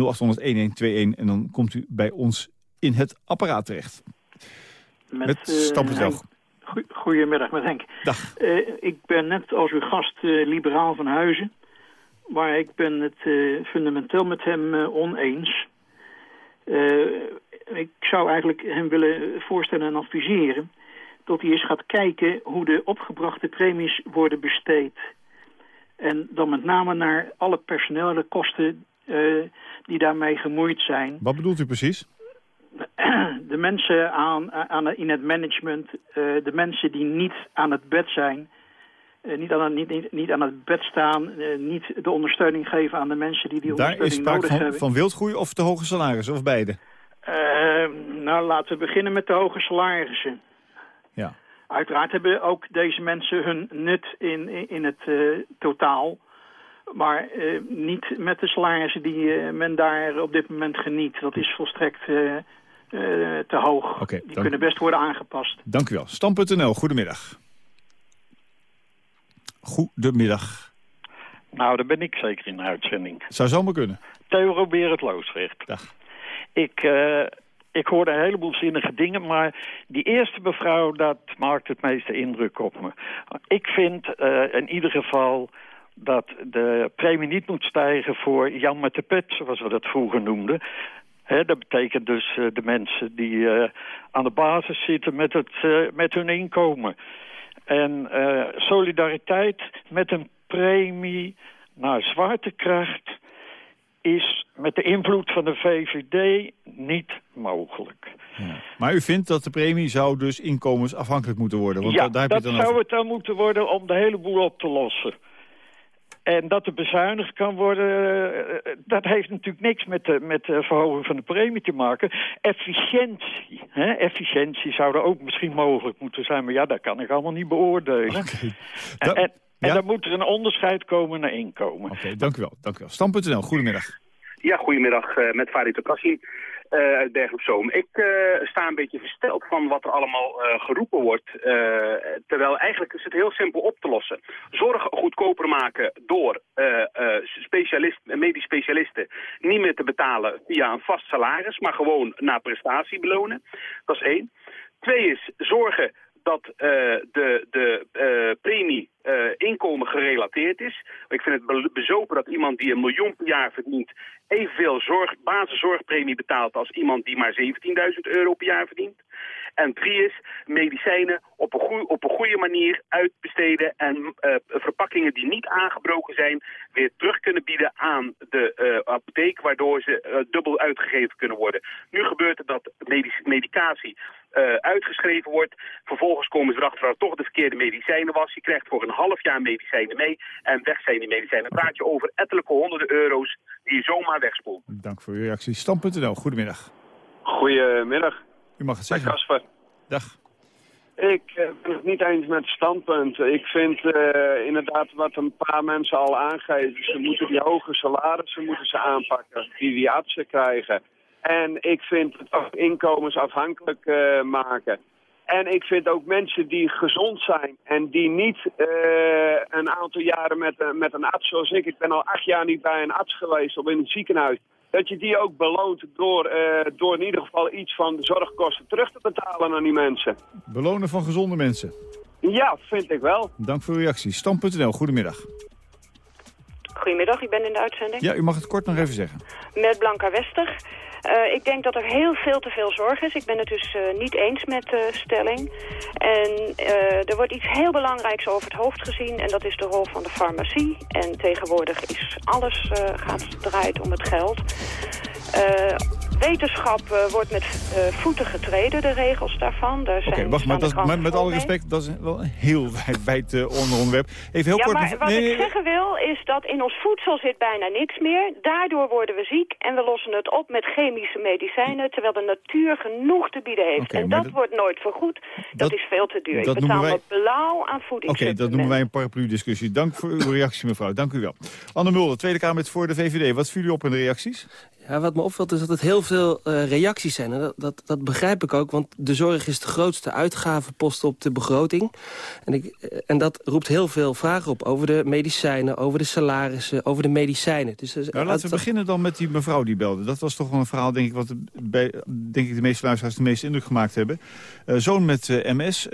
en dan komt u bij ons in het apparaat terecht. Met, met uh, Goedemiddag, met Henk. Dag. Uh, ik ben net als uw gast uh, liberaal van Huizen. Maar ik ben het uh, fundamenteel met hem uh, oneens. Uh, ik zou eigenlijk hem willen voorstellen en adviseren... dat hij eens gaat kijken hoe de opgebrachte premies worden besteed. En dan met name naar alle personele kosten die daarmee gemoeid zijn. Wat bedoelt u precies? de mensen aan, aan, in het management, de mensen die niet aan het bed zijn... niet, aan, niet, niet, niet aan het bed staan, niet de ondersteuning geven aan de mensen die die Daar ondersteuning is nodig sprake van, hebben. van wildgroei of te hoge salarissen, of beide? nou, laten we beginnen met de hoge salarissen. Ja. Uiteraard hebben ook deze mensen hun nut in, in, in het totaal... Maar uh, niet met de salarissen die uh, men daar op dit moment geniet. Dat is volstrekt te hoog. Okay, die kunnen best worden aangepast. Dank u wel. Stam.nl, goedemiddag. Goedemiddag. Nou, daar ben ik zeker in de uitzending. Zou zomaar kunnen. Theo Berend Loosrecht. Dag. Ik, ik hoorde een heleboel zinnige dingen, maar die eerste mevrouw, dat maakt het meeste indruk op me. Ik vind in ieder geval dat de premie niet moet stijgen voor Jan met de pet, zoals we dat vroeger noemden. He, dat betekent dus uh, de mensen die uh, aan de basis zitten met, het, uh, met hun inkomen. En solidariteit met een premie naar zwaartekracht is met de invloed van de VVD niet mogelijk. Ja. Maar u vindt dat de premie zou dus inkomensafhankelijk moeten worden? Want ja, daar heb dat je dan zou over. het dan moeten worden om de hele boel op te lossen. En dat er bezuinigd kan worden, dat heeft natuurlijk niks met de, met de verhoging van de premie te maken. Efficiëntie, hè? efficiëntie zou er ook misschien mogelijk moeten zijn, maar ja, dat kan ik allemaal niet beoordelen. Okay. En, en, en dan moet er een onderscheid komen naar inkomen. Oké, okay, dank u wel. Dank u wel. Stam.nl, goedemiddag. Ja, goedemiddag uh, met Farid Kassim. Uh, uit Bergen op Zoom. Ik uh, sta een beetje versteld van wat er allemaal uh, geroepen wordt. terwijl eigenlijk is het heel simpel op te lossen. Zorg goedkoper maken door specialist, medisch specialisten niet meer te betalen via een vast salaris, maar gewoon naar prestatie belonen. Dat is één. Twee is zorgen dat uh, de, de uh, premie uh, inkomen gerelateerd is. Ik vind het bezopen dat iemand die een miljoen per jaar verdient... evenveel zorg, basiszorgpremie betaalt als iemand die maar 17.000 euro per jaar verdient. En drie is medicijnen op een, op een goede manier uitbesteden... en verpakkingen die niet aangebroken zijn... weer terug kunnen bieden aan de apotheek... waardoor ze dubbel uitgegeven kunnen worden. Nu gebeurt het dat medic medicatie uh, uitgeschreven wordt. Vervolgens komen ze erachter dat het toch de verkeerde medicijnen was. Je krijgt voor een half jaar medicijnen mee en weg zijn die medicijnen. Dan praat je over ettelijke honderden euro's die je zomaar wegspoelt. Dank voor uw reactie. Stam.nl, goedemiddag. Goedemiddag. U mag het zeggen. Kasper. Dag. Ik uh, ben het niet eens met het standpunt. Ik vind uh, inderdaad wat een paar mensen al aangeven. Ze moeten die hoge salarissen moeten ze aanpakken die die artsen krijgen. En ik vind het ook inkomensafhankelijk uh, maken. En ik vind ook mensen die gezond zijn en die niet uh, een aantal jaren met, uh, met een arts zoals ik... Ik ben al acht jaar niet bij een arts geweest of in het ziekenhuis. Dat je die ook beloont door, door in ieder geval iets van de zorgkosten terug te betalen aan die mensen. Belonen van gezonde mensen. Ja, vind ik wel. Dank voor uw reactie. Stam.nl, goedemiddag. Goedemiddag, ik ben in de uitzending. Ja, u mag het kort nog even zeggen. Met Blanca Wester. Uh, ik denk dat er heel veel te veel zorg is. Ik ben het dus uh, niet eens met de stelling. En uh, er wordt iets heel belangrijks over het hoofd gezien. En dat is de rol van de farmacie. En tegenwoordig is alles gaat draait om het geld. Wetenschap wordt met voeten getreden, de regels daarvan. Oké, okay, wacht, maar dat, met, met alle respect, dat is wel een heel (laughs) wijd onderonderwerp. Even heel ja, kort... maar wat nee, ik zeggen wil, is dat in ons voedsel zit bijna niks meer. Daardoor worden we ziek en we lossen het op met chemische medicijnen... terwijl de natuur genoeg te bieden heeft. Okay, en dat, dat wordt nooit vergoed. Dat, dat is veel te duur. Dat Ik betaal wij... me blauw aan Oké, voedingssupplementen. okay, dat noemen wij een paraplu-discussie. Dank voor uw reactie, mevrouw. Dank u wel. Anne Mulder, Tweede Kamer voor de VVD. Wat viel u op in de reacties? Ja, wat me opvalt is dat het heel veel uh, reacties zijn. En dat, dat, dat, begrijp ik ook, want de zorg is de grootste uitgavenpost op de begroting. En, ik, en dat roept heel veel vragen op over de medicijnen, over de salarissen, over de medicijnen. Dus, nou, laten we beginnen dan met die mevrouw die belde. Dat was toch wel een verhaal, denk ik, wat bij, denk ik de meeste luisteraars de meeste indruk gemaakt hebben. Uh, zoon met uh, MS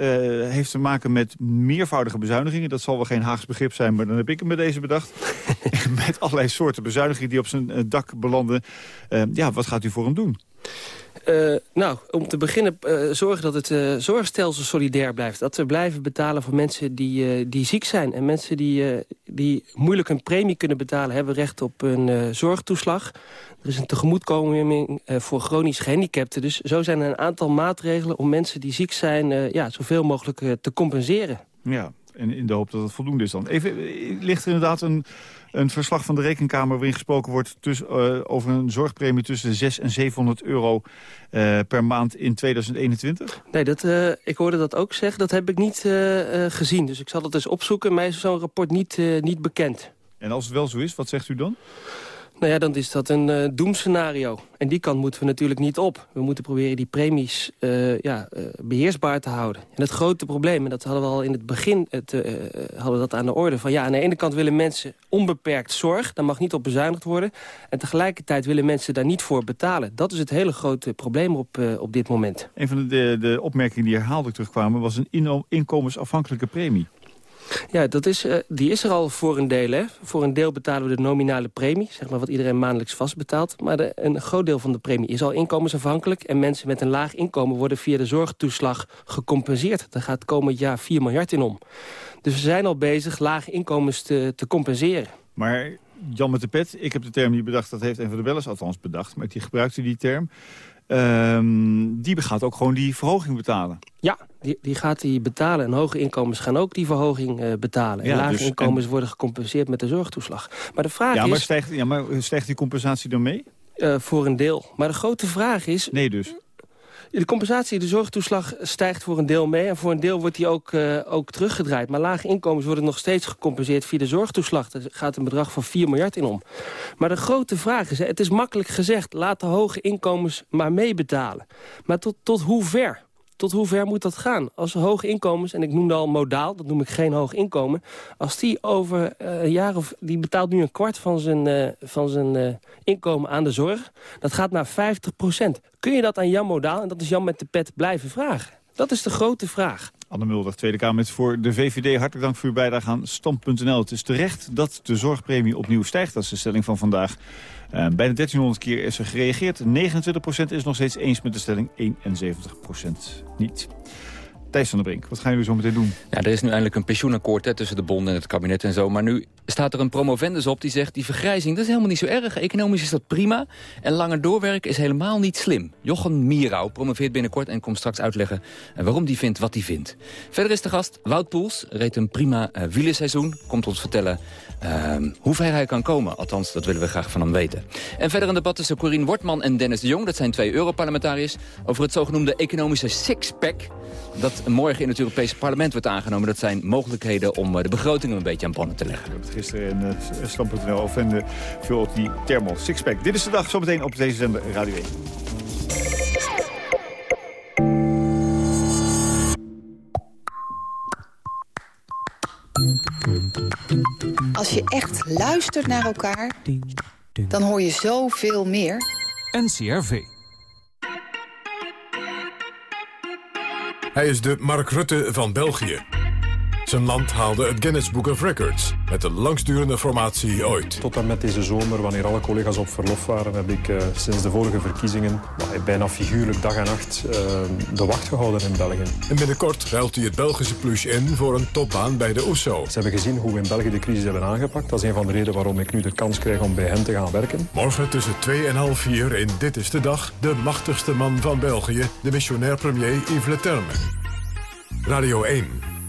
heeft te maken met meervoudige bezuinigingen. Dat zal wel geen Haags begrip zijn, maar dan heb ik hem met deze bedacht. (laughs) met allerlei soorten bezuinigingen die op zijn dak belanden. Uh, ja, wat gaat u voor hem doen? Uh, nou, om te beginnen uh, zorgen dat het uh, zorgstelsel solidair blijft. Dat we blijven betalen voor mensen die, die ziek zijn. En mensen die, die moeilijk een premie kunnen betalen... hebben recht op een zorgtoeslag. Er is een tegemoetkoming voor chronisch gehandicapten. Dus zo zijn er een aantal maatregelen om mensen die ziek zijn... ja, zoveel mogelijk te compenseren. Ja, en in de hoop dat het voldoende is dan. Even, ligt er inderdaad een, een verslag van de Rekenkamer... waarin gesproken wordt tussen, uh, over een zorgpremie tussen de 6 en 700 euro uh, per maand in 2021? Nee, dat, uh, ik hoorde dat ook zeggen. Dat heb ik niet gezien. Dus ik zal dat eens opzoeken. Mij is zo'n rapport niet, niet bekend. En als het wel zo is, wat zegt u dan? Nou ja, dan is dat een uh, doemscenario. En die kant moeten we natuurlijk niet op. We moeten proberen die premies uh, ja, uh, beheersbaar te houden. En het grote probleem, en dat hadden we al in het begin het, hadden dat aan de orde... van ja, aan de ene kant willen mensen onbeperkt zorg. Daar mag niet op bezuinigd worden. En tegelijkertijd willen mensen daar niet voor betalen. Dat is het hele grote probleem op, op dit moment. Een van de, de opmerkingen die herhaaldelijk terugkwamen... was een inkomensafhankelijke premie. Ja, dat is, uh, die is er al voor een deel. Hè. Voor een deel betalen we de nominale premie, zeg maar wat iedereen maandelijks vastbetaalt. Maar een groot deel van de premie is al inkomensafhankelijk. En mensen met een laag inkomen worden via de zorgtoeslag gecompenseerd. Daar gaat komend jaar 4 miljard in om. Dus we zijn al bezig lage inkomens te, te compenseren. Maar Jan met de pet, ik heb de term niet bedacht, dat heeft een van de bellers althans bedacht. Maar die gebruikte die term. Um, die gaat ook gewoon die verhoging betalen. Ja, die, die gaat die betalen. En hoge inkomens gaan ook die verhoging uh, betalen. En lage dus, inkomens worden gecompenseerd met de zorgtoeslag. Maar de vraag ja, is... Maar stijgt, ja, maar stijgt die compensatie dan mee? Uh, voor een deel. Maar de grote vraag is... Nee dus. De compensatie, de zorgtoeslag stijgt voor een deel mee... en voor een deel wordt die ook, uh, ook teruggedraaid. Maar lage inkomens worden nog steeds gecompenseerd via de zorgtoeslag. Daar gaat een bedrag van 4 miljard in om. Maar de grote vraag is, het is makkelijk gezegd... laat de hoge inkomens maar meebetalen. Maar tot, tot hoe ver? Tot hoe ver moet dat gaan? Als hoge inkomens, en ik noemde al modaal, dat noem ik geen hoog inkomen... als die over uh, een jaar of... die betaalt nu een kwart van zijn, uh, van zijn uh, inkomen aan de zorg... dat gaat naar 50 procent. Kun je dat aan Jan Modaal, en dat is Jan met de pet, blijven vragen? Dat is de grote vraag. Anne Mulder, Tweede Kamer voor de VVD. Hartelijk dank voor uw bijdrage aan Stam.nl. Het is terecht dat de zorgpremie opnieuw stijgt. Dat is de stelling van vandaag. Uh, bijna 1300 keer is er gereageerd. 29% is nog steeds eens met de stelling, 71% niet. Thijs van der Brink, wat gaan jullie zo meteen doen? Ja, er is nu eindelijk een pensioenakkoord hè, tussen de bond en het kabinet en zo. Maar nu staat er een promovendus op die zegt... die vergrijzing, dat is helemaal niet zo erg. Economisch is dat prima. En langer doorwerken is helemaal niet slim. Jochem Mierau promoveert binnenkort en komt straks uitleggen... waarom die vindt wat hij vindt. Verder is de gast Wout Poels, reed een prima uh, wielerseizoen. Komt ons vertellen uh, hoe ver hij kan komen. Althans, dat willen we graag van hem weten. En verder een debat tussen Corine Wortman en Dennis de Jong. Dat zijn twee Europarlementariërs. Over het zogenoemde economische six-pack dat morgen in het Europese parlement wordt aangenomen. Dat zijn mogelijkheden om de begrotingen een beetje aan pannen te leggen. We hebben het gisteren in uh, Stam.nl over veel op die thermal sixpack. Dit is de dag zometeen op deze zender Radio 1. Als je echt luistert naar elkaar, dan hoor je zoveel meer. NCRV. Hij is de Mark Rutte van België. Zijn land haalde het Guinness Book of Records met de langstdurende formatie ooit. Tot en met deze zomer, wanneer alle collega's op verlof waren... heb ik uh, sinds de vorige verkiezingen bijna figuurlijk dag en nacht uh, de wacht gehouden in België. En binnenkort ruilt hij het Belgische pluche in voor een topbaan bij de OESO. Ze hebben gezien hoe we in België de crisis hebben aangepakt. Dat is een van de redenen waarom ik nu de kans krijg om bij hen te gaan werken. Morgen tussen 2 en half 4 in Dit is de Dag... de machtigste man van België, de missionair premier Yves Le Terme. Radio 1,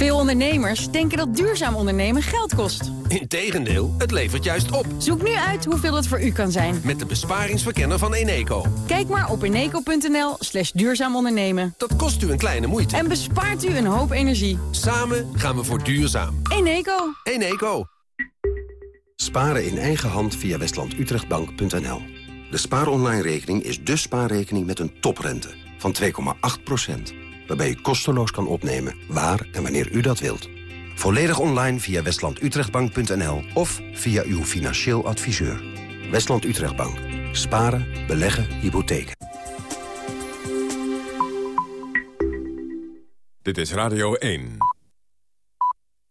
Veel ondernemers denken dat duurzaam ondernemen geld kost. Integendeel, het levert juist op. Zoek nu uit hoeveel het voor u kan zijn. Met de besparingsverkenner van Eneco. Kijk maar op eneco.nl slash duurzaam ondernemen. Dat kost u een kleine moeite. En bespaart u een hoop energie. Samen gaan we voor duurzaam. Eneco. Eneco. Sparen in eigen hand via westlandutrechtbank.nl. De spaaronline-rekening is de spaarrekening met een toprente van 2,8 waarbij u kosteloos kan opnemen waar en wanneer u dat wilt. Volledig online via westlandutrechtbank.nl of via uw financieel adviseur. Westland Utrechtbank. Sparen, beleggen, hypotheken. Dit is Radio 1.